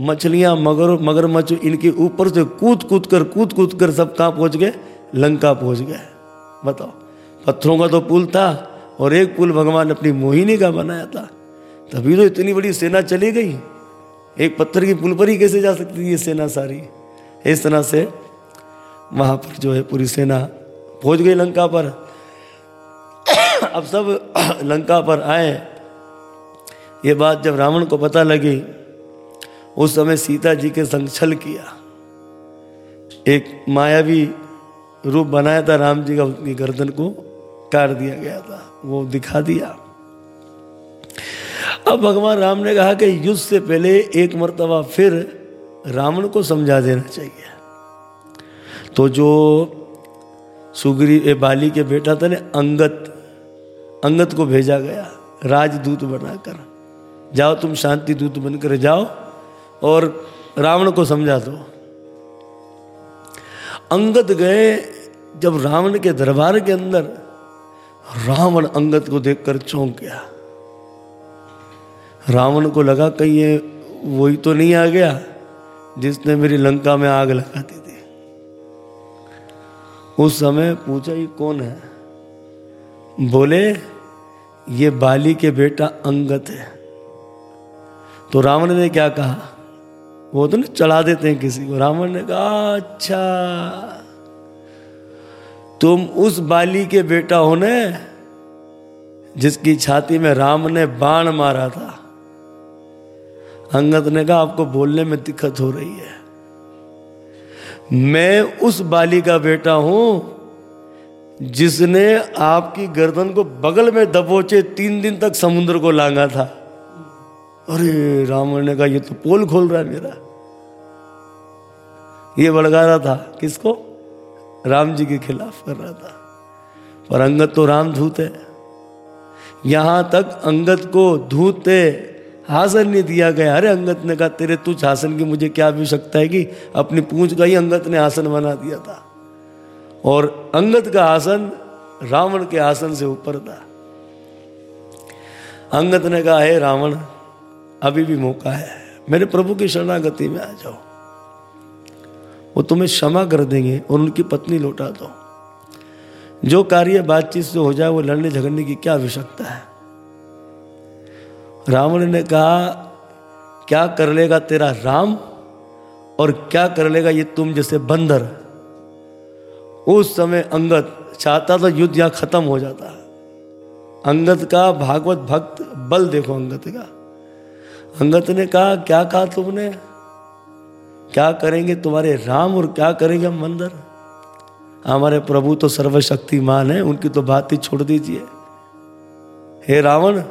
मछलियाँ मगर, मगरमच्छ इनके ऊपर से कूद कूद कर कूद कूद कर सब कहाँ पहुँच गए? लंका पहुँच गए। बताओ। पत्थरों का तो पुल था और एक पुल भगवान अपनी मोहिनी का बनाया था। तभी तो इतनी बड़ी सेना चली गई। एक पत्थर की पुल पर ही कैसे जा सकती थी ये सेना सारी? इस तरह से वहाँ पर जो है, पूरी सेना पहुँच गई लंका पर। अब सब *clears throat* लंका पर आए। ये बात जब रावण को पता लगी, उस समय सीता जी के संग छल किया। एक मायावी रूप बनाया था, राम जी का उनकी गर्दन को काट दिया गया था, वो दिखा दिया। अब भगवान राम ने कहा कि युद्ध से पहले एक मरतबा फिर रावण को समझा देना चाहिए। तो जो सुग्री बाली के बेटा था ना अंगत अंगत को भेजा गया, राजदूत बनाकर। जाओ तुम शांति दूत बनकर जाओ और रावण को समझा दो। अंगत गए, जब रावण के दरबार के अंदर, रावण अंगत को देखकर चौंक गया। रावण को लगा, कहीं ये वही तो नहीं आ गया जिसने मेरी लंका में आग लगा दी थी। उस समय पूछा, ये कौन है? बोले ये बाली के बेटा अंगत है। तो रावण ने क्या कहा? वो तो ना चढ़ा देते हैं किसी को। रावण ने कहा अच्छा तुम उस बाली के बेटा होने जिसकी छाती में राम ने बाण मारा था। अंगत ने कहा, आपको बोलने में दिक्कत हो रही है। मैं उस बाली का बेटा हूँ जिसने आपकी गर्दन को बगल में दबोचे तीन दिन तक समुद्र को लांगा था। अरे रावण ने कहा, ये तो पोल खोल रहा है मेरा। ये भड़का रहा था। किसको? राम जी के खिलाफ कर रहा था। पर अंगत तो राम धूत यहाँ तक अंगत को धूते हासन नहीं दिया गया। अरे अंगत ने कहा, तेरे तुझ हासन की मुझे क्या आवश्यकता है कि अपनी पूंछ का ही अंगत ने आसन बना दिया था? और अंगत का आसन रावण के आसन से ऊपर था। अंगत ने कहा, हे रावण, अभी भी मौका है। मेरे प्रभु की शरणागति में आ जाओ। वो तुम्हें क्षमा कर देंगे और उनकी पत्नी लौटा दो। जो कार्य बातचीत से हो जाए, वो लड़ने झगड़ने की क्या आवश्यकता है? रावण ने कहा, क्या कर लेगा तेरा राम और क्या कर लेगा ये तुम जैसे बंदर? उस समय अंगद चाहता तो युद्ध यहाँ खत्म हो जाता अंगद का भागवत भक्त बल देखो अंगत का। अंगत ने कहा, क्या कहा तुमने? क्या करेंगे तुम्हारे राम और क्या करेंगे हम मंदिर? हमारे प्रभु तो सर्वशक्तिमान है, उनकी तो बात ही छोड़ दीजिए। हे रावण,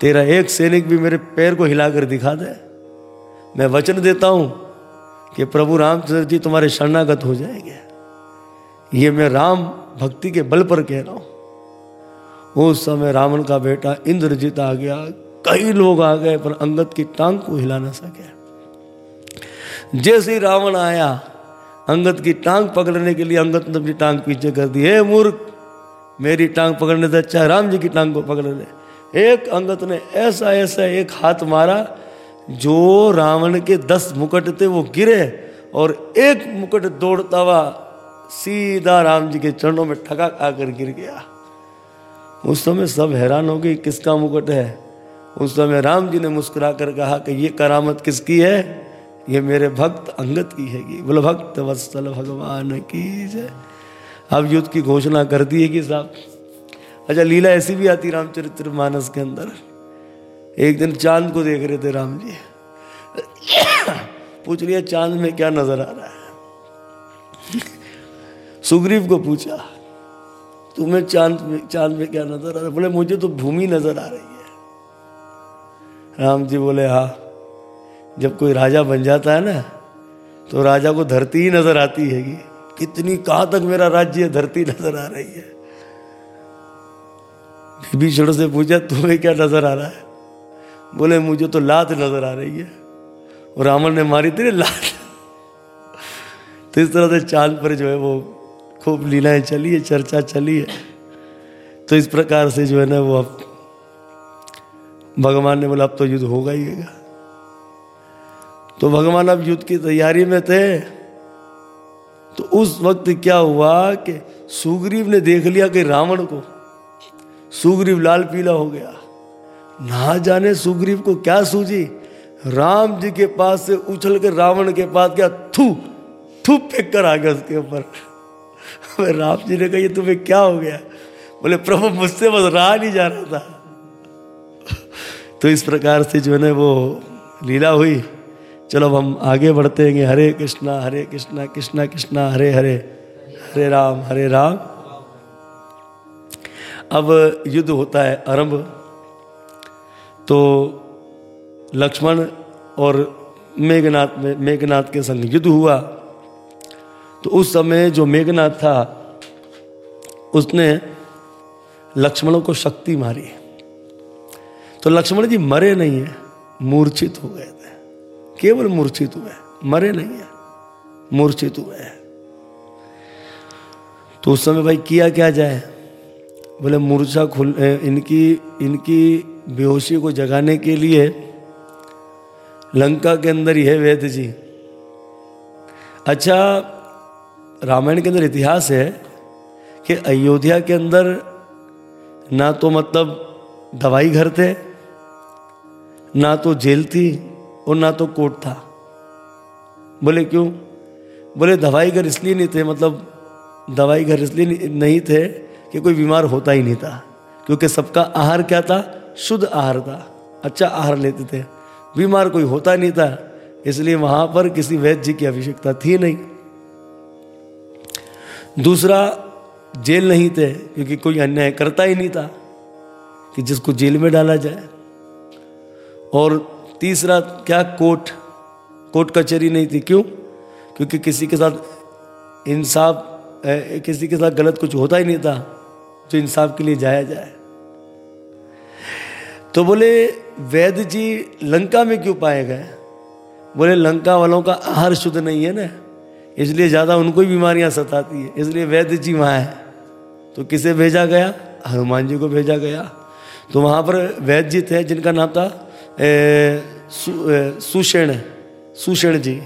तेरा एक सैनिक भी मेरे पैर को हिलाकर दिखा दे। मैं वचन देता हूँ कि प्रभु रामचंद्र जी तुम्हारे शरणागत हो जाएँगे। ये मैं राम भक्ति के बल पर कह रहा हूँ। उस समय रावण का बेटा इंद्रजीत आ गया। कई लोग आ गए, पर अंगद की टांग को हिला ना सके। जैसे ही रावण आया, अंगद की टांग पकड़ने के लिए अंगद ने अपनी टांग पीछे कर दी। हे मूर्ख, मेरी टांग पकड़ने से अच्छा राम जी की टांग को पकड़ ले। एक अंगत ने ऐसा ऐसा एक हाथ मारा, जो रावण के दस मुकट थे, वो गिरे और एक मुकट दौड़ता हुआ सीधा राम जी के चरणों में ठका आकर गिर गया। उस समय सब हैरान हो गई किसका मुकुट है? उस समय राम जी ने मुस्कुरा कर कहा कि ये करामत किसकी है? ये मेरे भक्त अंगत की है बोले, भक्त वत्सल भगवान की जय। अब युद्ध की घोषणा कर दी है कि साहब। अच्छा लीला ऐसी भी आती रामचरित्र मानस के अंदर। एक दिन चाँद को देख रहे थे राम जी। *coughs* पूछ लिया, चाँद में क्या नज़र आ रहा है? सुग्रीव को पूछा, तुम्हें चाँद में चाँद में क्या नज़र आ रहा है? बोले, मुझे तो भूमि नज़र आ रही है। राम जी बोले हाँ जब कोई राजा बन जाता है ना तो राजा को धरती ही नज़र आती है कितनी कहाँ तक मेरा राज्य धरती नज़र आ रही है? विभीषण से पूछा, तुम्हें क्या नज़र आ रहा है? बोले, मुझे तो लात नज़र आ रही है। और रावण ने मारी तेरे लात। तो इस तरह से चाँद पर जो है वो खूब लीलाएँ चली है, चर्चा चली है। तो इस प्रकार से जो है ना, वो अब भगवान ने बोला, अब तो युद्ध होगा ही होगा। तो भगवान अब युद्ध की तैयारी में थे। तो उस वक्त क्या हुआ कि सुग्रीव ने देख लिया कि रावण को, सुग्रीव लाल पीला हो गया। ना जाने सुग्रीव को क्या सूझी। राम जी के पास से उछल कर रावण के पास गया, थू थू फेंक कर आ गया उसके ऊपर। *laughs* राम जी ने कहा, ये तुम्हें क्या हो गया? बोले, प्रभु मुझसे बस रहा नहीं जा रहा था। *laughs* तो इस प्रकार से जो है ना, वो लीला हुई। चलो अब हम आगे बढ़ते हैं। हरे कृष्णा हरे कृष्णा कृष्णा कृष्णा, हरे हरे हरे राम हरे राम। अब युद्ध होता है, आरंभ। तो लक्ष्मण और मेघनाथ में, मेघनाथ के संग युद्ध हुआ। तो उस समय जो मेघनाथ था, उसने लक्ष्मणों को शक्ति मारी। तो लक्ष्मण जी मरे नहीं है, मूर्छित हो गए थे। केवल मूर्छित हुए, मरे नहीं है, मूर्छित हुए हैं। तो उस समय भाई किया क्या जाए? बोले, मूर्छा खुल इनकी इनकी बेहोशी को जगाने के लिए लंका के अंदर ही है वेद जी। अच्छा रामायण के अंदर इतिहास है कि अयोध्या के अंदर ना तो मतलब दवाई घर थे, ना तो जेल थी और ना तो कोर्ट था। बोले क्यों? बोले दवाई घर इसलिए नहीं थे मतलब दवाई घर इसलिए नहीं थे कि कोई बीमार होता ही नहीं था, क्योंकि सबका आहार क्या था? शुद्ध आहार था अच्छा आहार लेते थे। बीमार कोई होता नहीं था, इसलिए वहाँ पर किसी वैद्य जी की आवश्यकता थी नहीं। दूसरा जेल नहीं थे, क्योंकि कोई अन्याय करता ही नहीं था कि जिसको जेल में डाला जाए। और तीसरा, क्या कोर्ट कोर्ट कचहरी नहीं थी? क्यों? क्योंकि किसी के साथ इंसाफ किसी के साथ गलत कुछ होता ही नहीं था, जो इंसाफ के लिए जाया जाए। तो बोले, वैद्य जी लंका में क्यों पाए गए? बोले, लंका वालों का आहार शुद्ध नहीं है ना? इसलिए ज़्यादा उनको ही बीमारियाँ सताती है। इसलिए वैद्य जी वहाँ है। तो किसे भेजा गया? हनुमान जी को भेजा गया। तो वहाँ पर वैद्य जी थे, जिनका नाम था सुषेण सुषेण जी,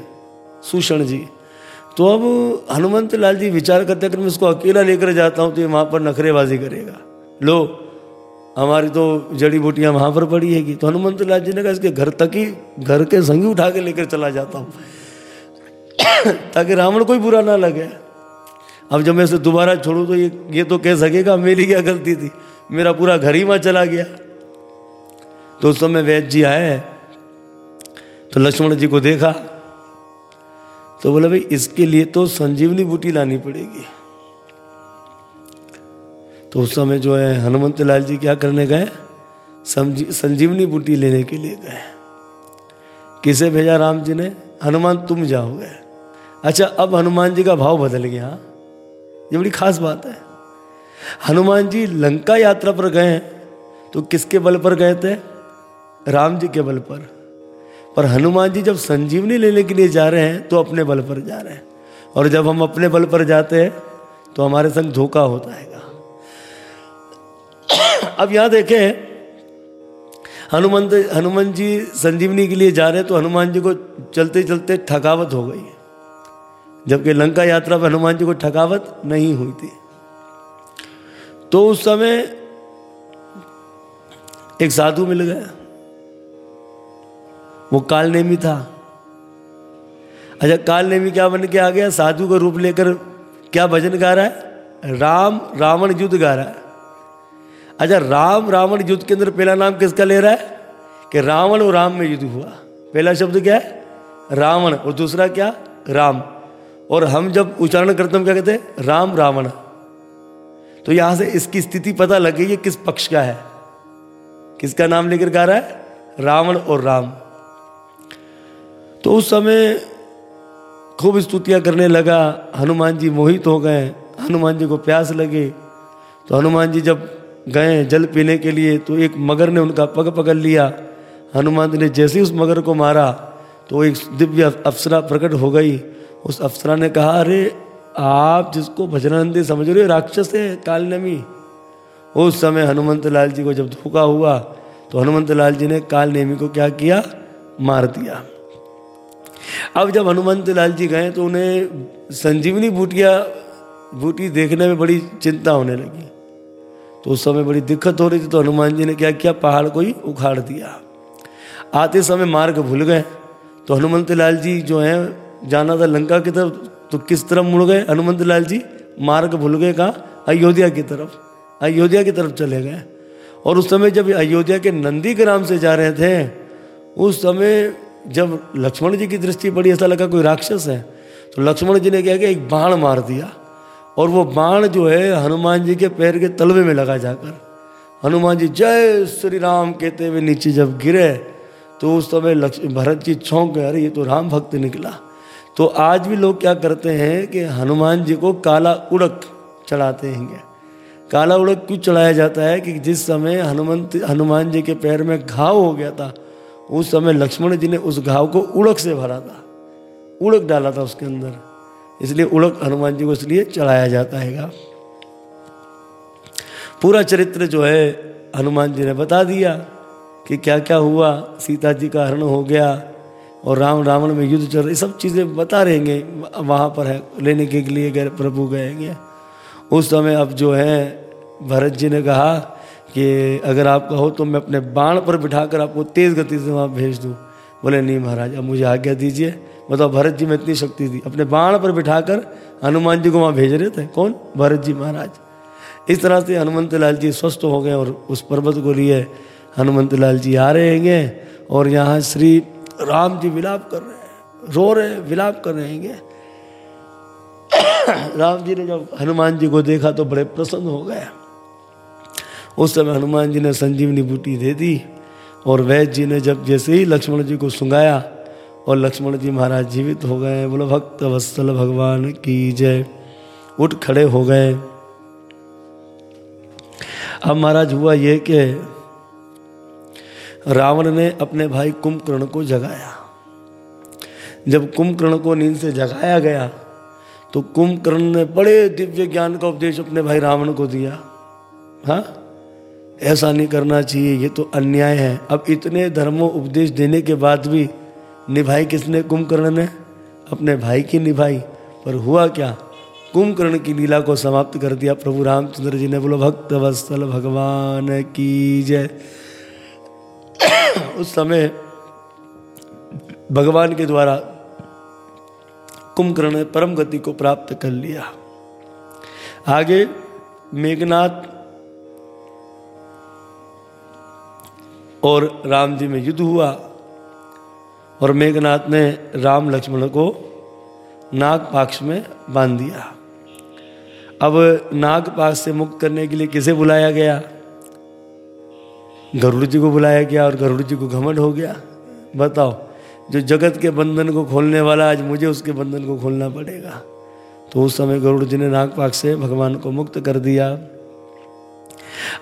सुषण जी। तो अब हनुमंत लाल जी विचार करते अगर मैं इसको अकेला लेकर जाता हूँ तो ये वहाँ पर नखरेबाजी करेगा। लो, हमारी तो जड़ी बूटियाँ वहाँ पर पड़ी हैगी। तो हनुमंत लाल जी ने कहा, इसके घर तक ही, घर के संगी उठा के लेकर चला जाता हूँ। *coughs* ताकि रावण कोई बुरा ना लगे, अब जब मैं इसे दोबारा छोड़ू तो ये ये तो कह सकेगा, मेरी क्या गलती थी? मेरा पूरा घर ही वहाँ चला गया। तो उस समय वैद्य जी आए तो लक्ष्मण जी को देखा तो बोले, भाई, इसके लिए तो संजीवनी बूटी लानी पड़ेगी। तो उस समय जो है हनुमंत लाल जी क्या करने गए? संजीवनी बूटी लेने के लिए गए। किसे भेजा राम जी ने? हनुमान, तुम जाओगे। अच्छा अब हनुमान जी का भाव बदल गया। ये बड़ी खास बात है। हनुमान जी लंका यात्रा पर गए तो किसके बल पर गए थे? राम जी के बल पर। पर हनुमान जी जब संजीवनी लेने के लिए जा रहे हैं तो अपने बल पर जा रहे हैं। और जब हम अपने बल पर जाते हैं तो हमारे संग धोखा होता है। *coughs* अब यहाँ देखें, हनुमंत, हनुमान जी संजीवनी के लिए जा रहे हैं तो हनुमान जी को चलते चलते थकावट हो गई जबकि लंका यात्रा पर हनुमान जी को थकावट नहीं हुई थी। तो उस समय एक साधु मिल गया। वो काल नेमी था। अच्छा काल नेमी क्या बन के आ गया? साधु का रूप लेकर क्या भजन गा रहा है? राम रावण युद्ध गा रहा है। अच्छा राम रावण युद्ध के अंदर पहला नाम किसका ले रहा है? कि रावण और राम में युद्ध हुआ। पहला शब्द क्या है? रावण। और दूसरा क्या? राम। और हम जब उच्चारण करते हम क्या कहते हैं? राम रावण। तो यहाँ से इसकी स्थिति पता लग गई किस पक्ष का है। किसका नाम लेकर गा रहा है? रावण और राम। तो उस समय खूब स्तुतियाँ करने लगा। हनुमान जी मोहित हो गए। हनुमान जी को प्यास लगे। तो हनुमान जी जब गए जल पीने के लिए तो एक मगर ने उनका पग पकड़ लिया। हनुमान जी ने जैसे ही उस मगर को मारा तो एक दिव्य अप्सरा प्रकट हो गई। उस अफसरा ने कहा, अरे, आप जिसको भजनानंदी समझ रहे हो, राक्षस है, कालनेमी। उस समय हनुमंत लाल जी को जब धोखा हुआ तो हनुमंत लाल जी ने काल नेमी को क्या किया? मार दिया। अब जब हनुमंत लाल जी गए तो उन्हें संजीवनी बूटिया, बूटी देखने में बड़ी चिंता होने लगी। तो उस समय बड़ी दिक्कत हो रही थी तो हनुमान जी ने क्या किया? पहाड़ को ही उखाड़ दिया। आते समय मार्ग भूल गए। तो हनुमंत लाल जी जो है जाना था लंका की तरफ़ तो किस तरफ़ मुड़ गए? हनुमंत लाल जी, मार्ग भूल गए, कहा, अयोध्या की तरफ़। अयोध्या की तरफ़ चले गए। और उस समय जब अयोध्या के नंदी ग्राम से जा रहे थे, उस समय जब लक्ष्मण जी की दृष्टि पड़ी, ऐसा लगा कोई राक्षस है तो लक्ष्मण जी ने क्या किया, एक बाण मार दिया। और वो बाण जो है, हनुमान जी के पैर के तलवे में लगा जाकर, हनुमान जी, जय श्री राम कहते हुए नीचे जब गिरे तो उस समय लक्ष्मी भरत जी छौंक गए, अरे, ये तो राम भक्त निकला। तो आज भी लोग क्या करते हैं कि हनुमान जी को काला उड़क चढ़ाते हैं। काला उड़क क्यों चढ़ाया जाता है कि जिस समय हनुमंत, हनुमान जी के पैर में घाव हो गया था, उस समय लक्ष्मण जी ने उस घाव को उड़क से भरा था, उड़क डाला था उसके अंदर। इसलिए उड़क हनुमान जी को इसलिए चढ़ाया जाता है। पूरा चरित्र जो है, हनुमान जी ने बता दिया कि क्या क्या हुआ, सीता जी का हरण हो गया और राम रावण में युद्ध चल रही सब चीज़ें बता रहेंगे, वहाँ पर है, लेने के लिए गए, प्रभु गएँगे उस समय अब जो है, भरत जी ने कहा कि अगर आप कहो तो मैं अपने बाण पर बिठाकर आपको तेज़ गति से वहाँ भेज दूँ। बोले, नहीं महाराज, अब मुझे आज्ञा दीजिए। बताओ, भरत जी, में इतनी शक्ति थी अपने बाण पर बिठाकर हनुमान जी को वहाँ भेज रहे थे? कौन? भरत जी महाराज। इस तरह से हनुमंत लाल जी स्वस्थ हो गए और उस पर्वत को लिए हनुमंत लाल जी आ रहे हैं। और यहाँ श्री राम जी विलाप कर रहे हैं, रो रहे हैं, विलाप कर रहे हैं *coughs* राम जी ने जब हनुमान जी को देखा तो बड़े प्रसन्न हो गए। उस समय हनुमान जी ने संजीवनी बूटी दे दी और वैद्य जी ने जब जैसे ही लक्ष्मण जी को सुंगाया और लक्ष्मण जी महाराज जीवित हो गए, बोलो, भक्त वत्सल भगवान की जय। उठ खड़े हो गए। अब महाराज, हुआ ये कि रावण ने अपने भाई कुंभकर्ण को जगाया। जब कुंभकर्ण को नींद से जगाया गया तो कुंभकर्ण ने बड़े दिव्य ज्ञान का उपदेश अपने भाई रावण को दिया। हाँ ऐसा नहीं करना चाहिए, ये तो अन्याय है। अब इतने धर्मों उपदेश देने के बाद भी निभाई किसने? कुंभकर्ण ने अपने भाई की निभाई। पर हुआ क्या? कुंभकर्ण की लीला को समाप्त कर दिया प्रभु रामचंद्र जी ने। बोलो, भक्त वत्सल भगवान की जय। उस समय भगवान के द्वारा कुंभकर्ण ने परम गति को प्राप्त कर लिया। आगे मेघनाथ और राम जी में युद्ध हुआ और मेघनाथ ने राम लक्ष्मण को नाग पाक्ष में बाँध दिया। अब नाग पाक्ष से मुक्त करने के लिए किसे बुलाया गया? गरुड़ जी को बुलाया गया और गरुड़ जी को घमंड हो गया। बताओ, जो जगत के बंधन को खोलने वाला आज मुझे उसके बंधन को खोलना पड़ेगा। तो उस समय गरुड़ जी ने नागपाक से भगवान को मुक्त कर दिया।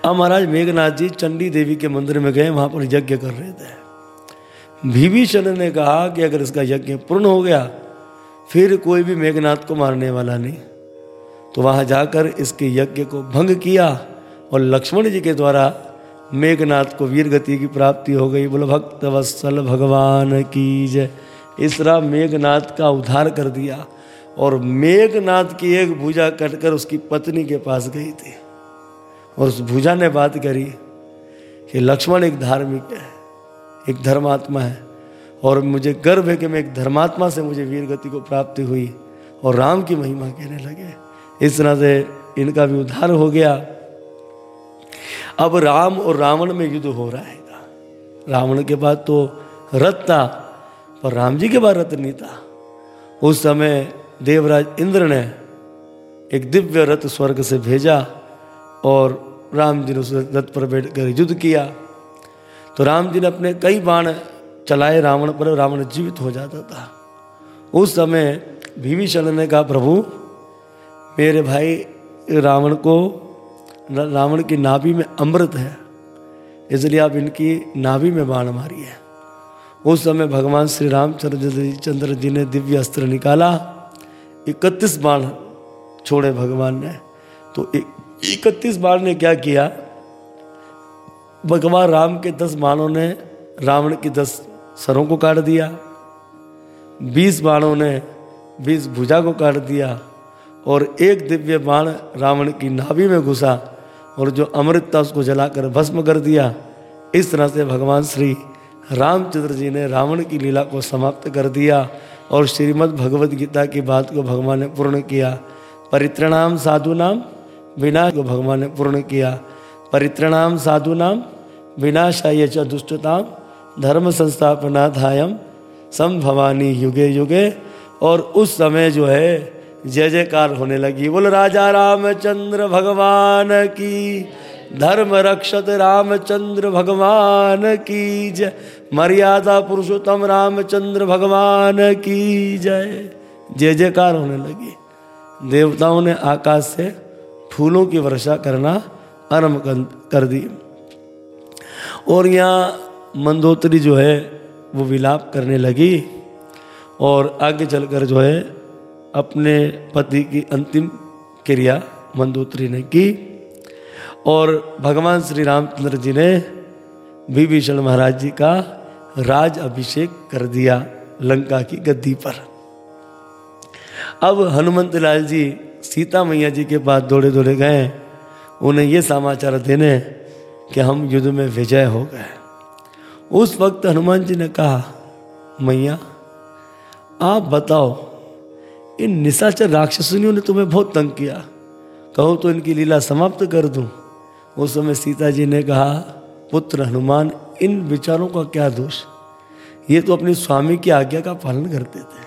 अब महाराज मेघनाथ जी चंडी देवी के मंदिर में गए, वहाँ पर यज्ञ कर रहे थे। विभीषण ने कहा कि अगर इसका यज्ञ पूर्ण हो गया, फिर कोई भी मेघनाथ को मारने वाला नहीं। तो वहाँ जाकर इसके यज्ञ को भंग किया और लक्ष्मण जी के द्वारा मेघनाथ को वीर गति की प्राप्ति हो गई। बोलो, भक्त वत्सल भगवान की जय। इस तरह मेघनाथ का उद्धार कर दिया और मेघनाथ की एक भुजा कटकर उसकी पत्नी के पास गई थी। और उस भुजा ने बात करी कि लक्ष्मण एक धार्मिक है, एक धर्मात्मा है, और मुझे गर्व है कि मैं एक धर्मात्मा से मुझे वीर गति को प्राप्ति हुई और राम की महिमा कहने लगे। इस तरह से इनका भी उद्धार हो गया। अब राम और रावण में युद्ध हो रहा है रावण के बाद तो रथ था, पर राम जी के बाद रथ नहीं था। उस समय देवराज इंद्र ने एक दिव्य रथ स्वर्ग से भेजा और राम जी ने उस रथ पर बैठ कर युद्ध किया। तो राम जी ने अपने कई बाण चलाए, रावण पर रावण जीवित हो जाता था। उस समय भीभीषण ने कहा, प्रभु, मेरे भाई रावण को रावण की नाभि में अमृत है, इसलिए आप इनकी नाभि में बाण मारिए। उस समय भगवान श्री रामचंद्र चंद्र जी ने दिव्य अस्त्र निकाला, इकतीस बाण छोड़े भगवान ने। तो इकतीस बाण ने क्या किया? भगवान राम के दस बाणों ने रावण की दस सरों को काट दिया, बीस बाणों ने बीस भुजा को काट दिया, और एक दिव्य बाण रावण की नाभि में घुसा। और जो अमृत था उसको जलाकर भस्म कर दिया। इस तरह से भगवान श्री रामचंद्र जी ने रावण की लीला को समाप्त कर दिया और श्रीमद् भगवद गीता की बात को भगवान ने पूर्ण किया। परित्रणाम साधु नाम, विनाश को भगवान ने पूर्ण किया। परित्रणाम साधु नाम, विनाशाय च दुष्टताम, धर्म संस्थापनाधायम सम भवानी युगे युगे। और उस समय जो है जय जयकार होने लगी। बोल, राजा रामचंद्र भगवान की, धर्म रक्षत रामचंद्र भगवान की जय। मर्यादा पुरुषोत्तम रामचंद्र भगवान की जय। जय जयकार होने लगी। देवताओं ने आकाश से फूलों की वर्षा करना आरंभ कर दी। और यहाँ मंदोत्री जो है, वो विलाप करने लगी। और आगे चलकर जो है अपने पति की अंतिम क्रिया मंदोत्री ने की और भगवान श्री रामचंद्र जी ने विभीषण महाराज जी का राज अभिषेक कर दिया लंका की गद्दी पर। अब हनुमंत लाल जी, सीता मैया जी के पास दौड़े दौड़े गए, उन्हें ये समाचार देने कि हम युद्ध में विजय हो गए। उस वक्त हनुमान जी ने कहा, मैया, आप बताओ इन निशाचर राक्षसनियों ने तुम्हें बहुत तंग किया। कहो तो इनकी लीला समाप्त कर दूँ। उस समय सीता जी ने कहा, पुत्र हनुमान, इन विचारों का क्या दोष? ये तो अपने स्वामी की आज्ञा का पालन करते थे।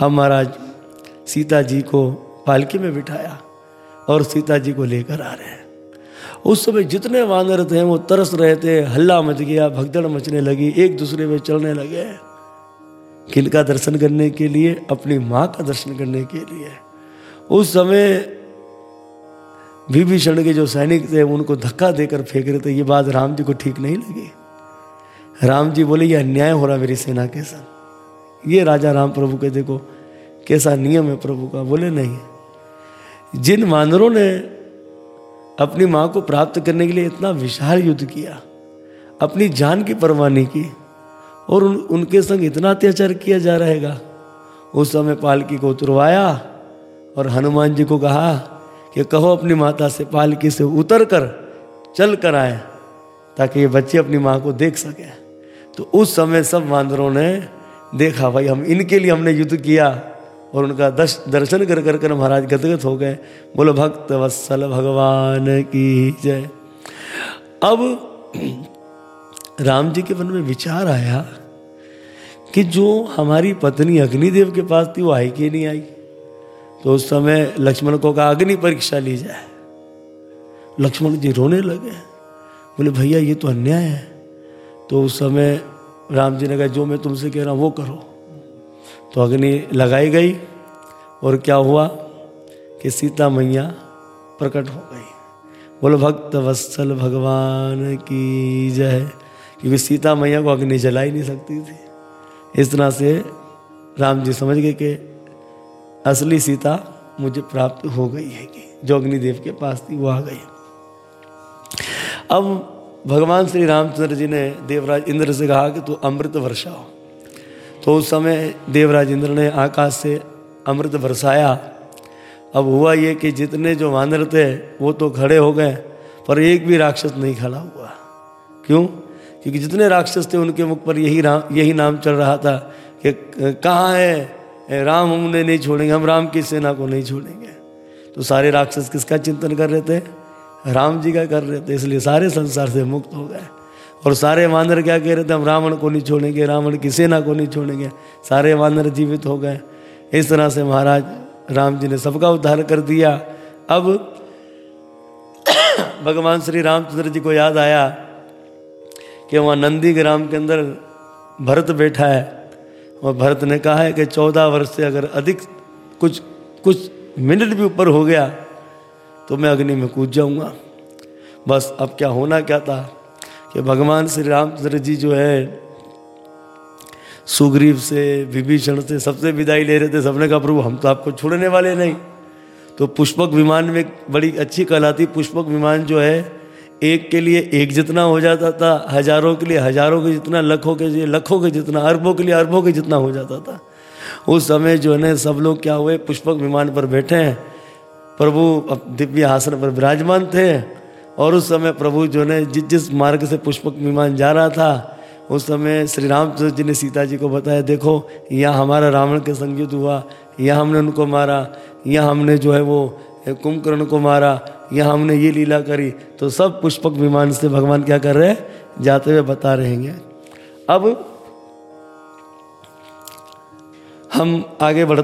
अब महाराज, सीता जी को पालकी में बिठाया और सीता जी को लेकर आ रहे हैं। उस समय जितने वानर थे, वो तरस रहे थे, हल्ला मच गया, भगदड़ मचने लगी, एक दूसरे में चलने लगे। किनका दर्शन करने के लिए, अपनी माँ का दर्शन करने के लिए। उस समय विभीषण के जो सैनिक थे, उनको धक्का देकर फेंक रहे थे। ये बात राम जी को ठीक नहीं लगी। राम जी बोले ये अन्याय हो रहा मेरी सेना के साथ। ये राजा राम प्रभु के देखो, कैसा नियम है प्रभु का? बोले, नहीं। जिन वानरों ने अपनी माँ को प्राप्त करने के लिए इतना विशाल युद्ध किया, अपनी जान की परवाह नहीं की और उन, उनके संग इतना अत्याचार किया जा रहेगा। उस समय पालकी को उतरवाया और हनुमान जी को कहा कि कहो अपनी माता से पालकी से उतर कर चल कर आए ताकि ये बच्चे अपनी माँ को देख सके। तो उस समय सब बांदरों ने देखा भाई हम इनके लिए हमने युद्ध किया और उनका दश दर्शन कर कर कर महाराज गदगद हो गए। बोलो भक्त वत्सल भगवान की जय। अब राम जी के मन में विचार आया कि जो हमारी पत्नी अग्निदेव के पास थी, वो आई कि नहीं आई? तो उस समय लक्ष्मण को कहा, अग्नि परीक्षा ली जाए। लक्ष्मण जी रोने लगे। बोले, भैया, ये तो अन्याय है। तो उस समय राम जी ने कहा, जो मैं तुमसे कह रहा हूँ, वो करो। तो अग्नि लगाई गई और क्या हुआ कि सीता मैया प्रकट हो गई। बोलो, भक्त वत्सल भगवान की जय। क्योंकि सीता मैया को अग्नि जला ही नहीं सकती थी। इस तरह से राम जी समझ गए कि असली सीता मुझे प्राप्त हो गई है कि जो अग्निदेव के पास थी, वो आ गई। अब भगवान श्री रामचंद्र जी ने देवराज इंद्र से कहा कि तू अमृत वर्षाओ तो उस समय देवराज इंद्र ने आकाश से अमृत बरसाया। अब हुआ ये कि जितने जो वानर थे, वो तो खड़े हो गए, पर एक भी राक्षस नहीं खड़ा हुआ। क्यों? क्योंकि जितने राक्षस थे उनके मुख पर यही राम, यही नाम चल रहा था कि कहाँ है? राम हमने नहीं छोड़ेंगे, हम राम की सेना को नहीं छोड़ेंगे। तो सारे राक्षस किसका चिंतन कर रहे थे? राम जी का कर रहे थे, इसलिए सारे संसार से मुक्त हो गए। और सारे वानर क्या कह रहे थे? हम रावण को नहीं छोड़ेंगे, रावण की सेना को नहीं छोड़ेंगे। सारे वानर जीवित हो गए। इस तरह से महाराज राम जी ने सबका उद्धार कर दिया। अब *coughs* भगवान श्री रामचंद्र जी को याद आया कि वहाँ नंदी ग्राम के अंदर भरत बैठा है। और भरत ने कहा है कि चौदह वर्ष से अगर अधिक कुछ कुछ मिनट भी ऊपर हो गया तो मैं अग्नि में कूद जाऊँगा। बस अब क्या होना क्या था कि भगवान श्री रामचंद्र जी जो है, सुग्रीव से, विभीषण से सबसे विदाई ले रहे थे। सबने कहा, प्रभु, हम तो आपको छोड़ने वाले नहीं। तो पुष्पक विमान में बड़ी अच्छी कहलाती। पुष्पक विमान जो है एक के लिए एक जितना हो जाता था, हज़ारों के लिए हज़ारों के जितना, लखों के लिए लखों के जितना, अरबों के लिए अरबों के जितना हो जाता था। उस समय जो है सब लोग क्या हुए, पुष्पक विमान पर बैठे हैं। प्रभु दिव्य आसन पर विराजमान थे। और उस समय प्रभु जो ने, जिस जिस मार्ग से पुष्पक विमान जा रहा था, उस समय श्री रामचंद्र जी ने सीता जी को बताया, देखो, यहाँ हमारा रावण के संगीत हुआ, यहाँ हमने उनको मारा, यहाँ हमने जो है वो कुंभकर्ण को मारा या हमने ये लीला करी तो सब पुष्पक विमान से भगवान क्या कर रहे हैं? जाते हुए बता रहे हैं अब हम आगे बढ़ते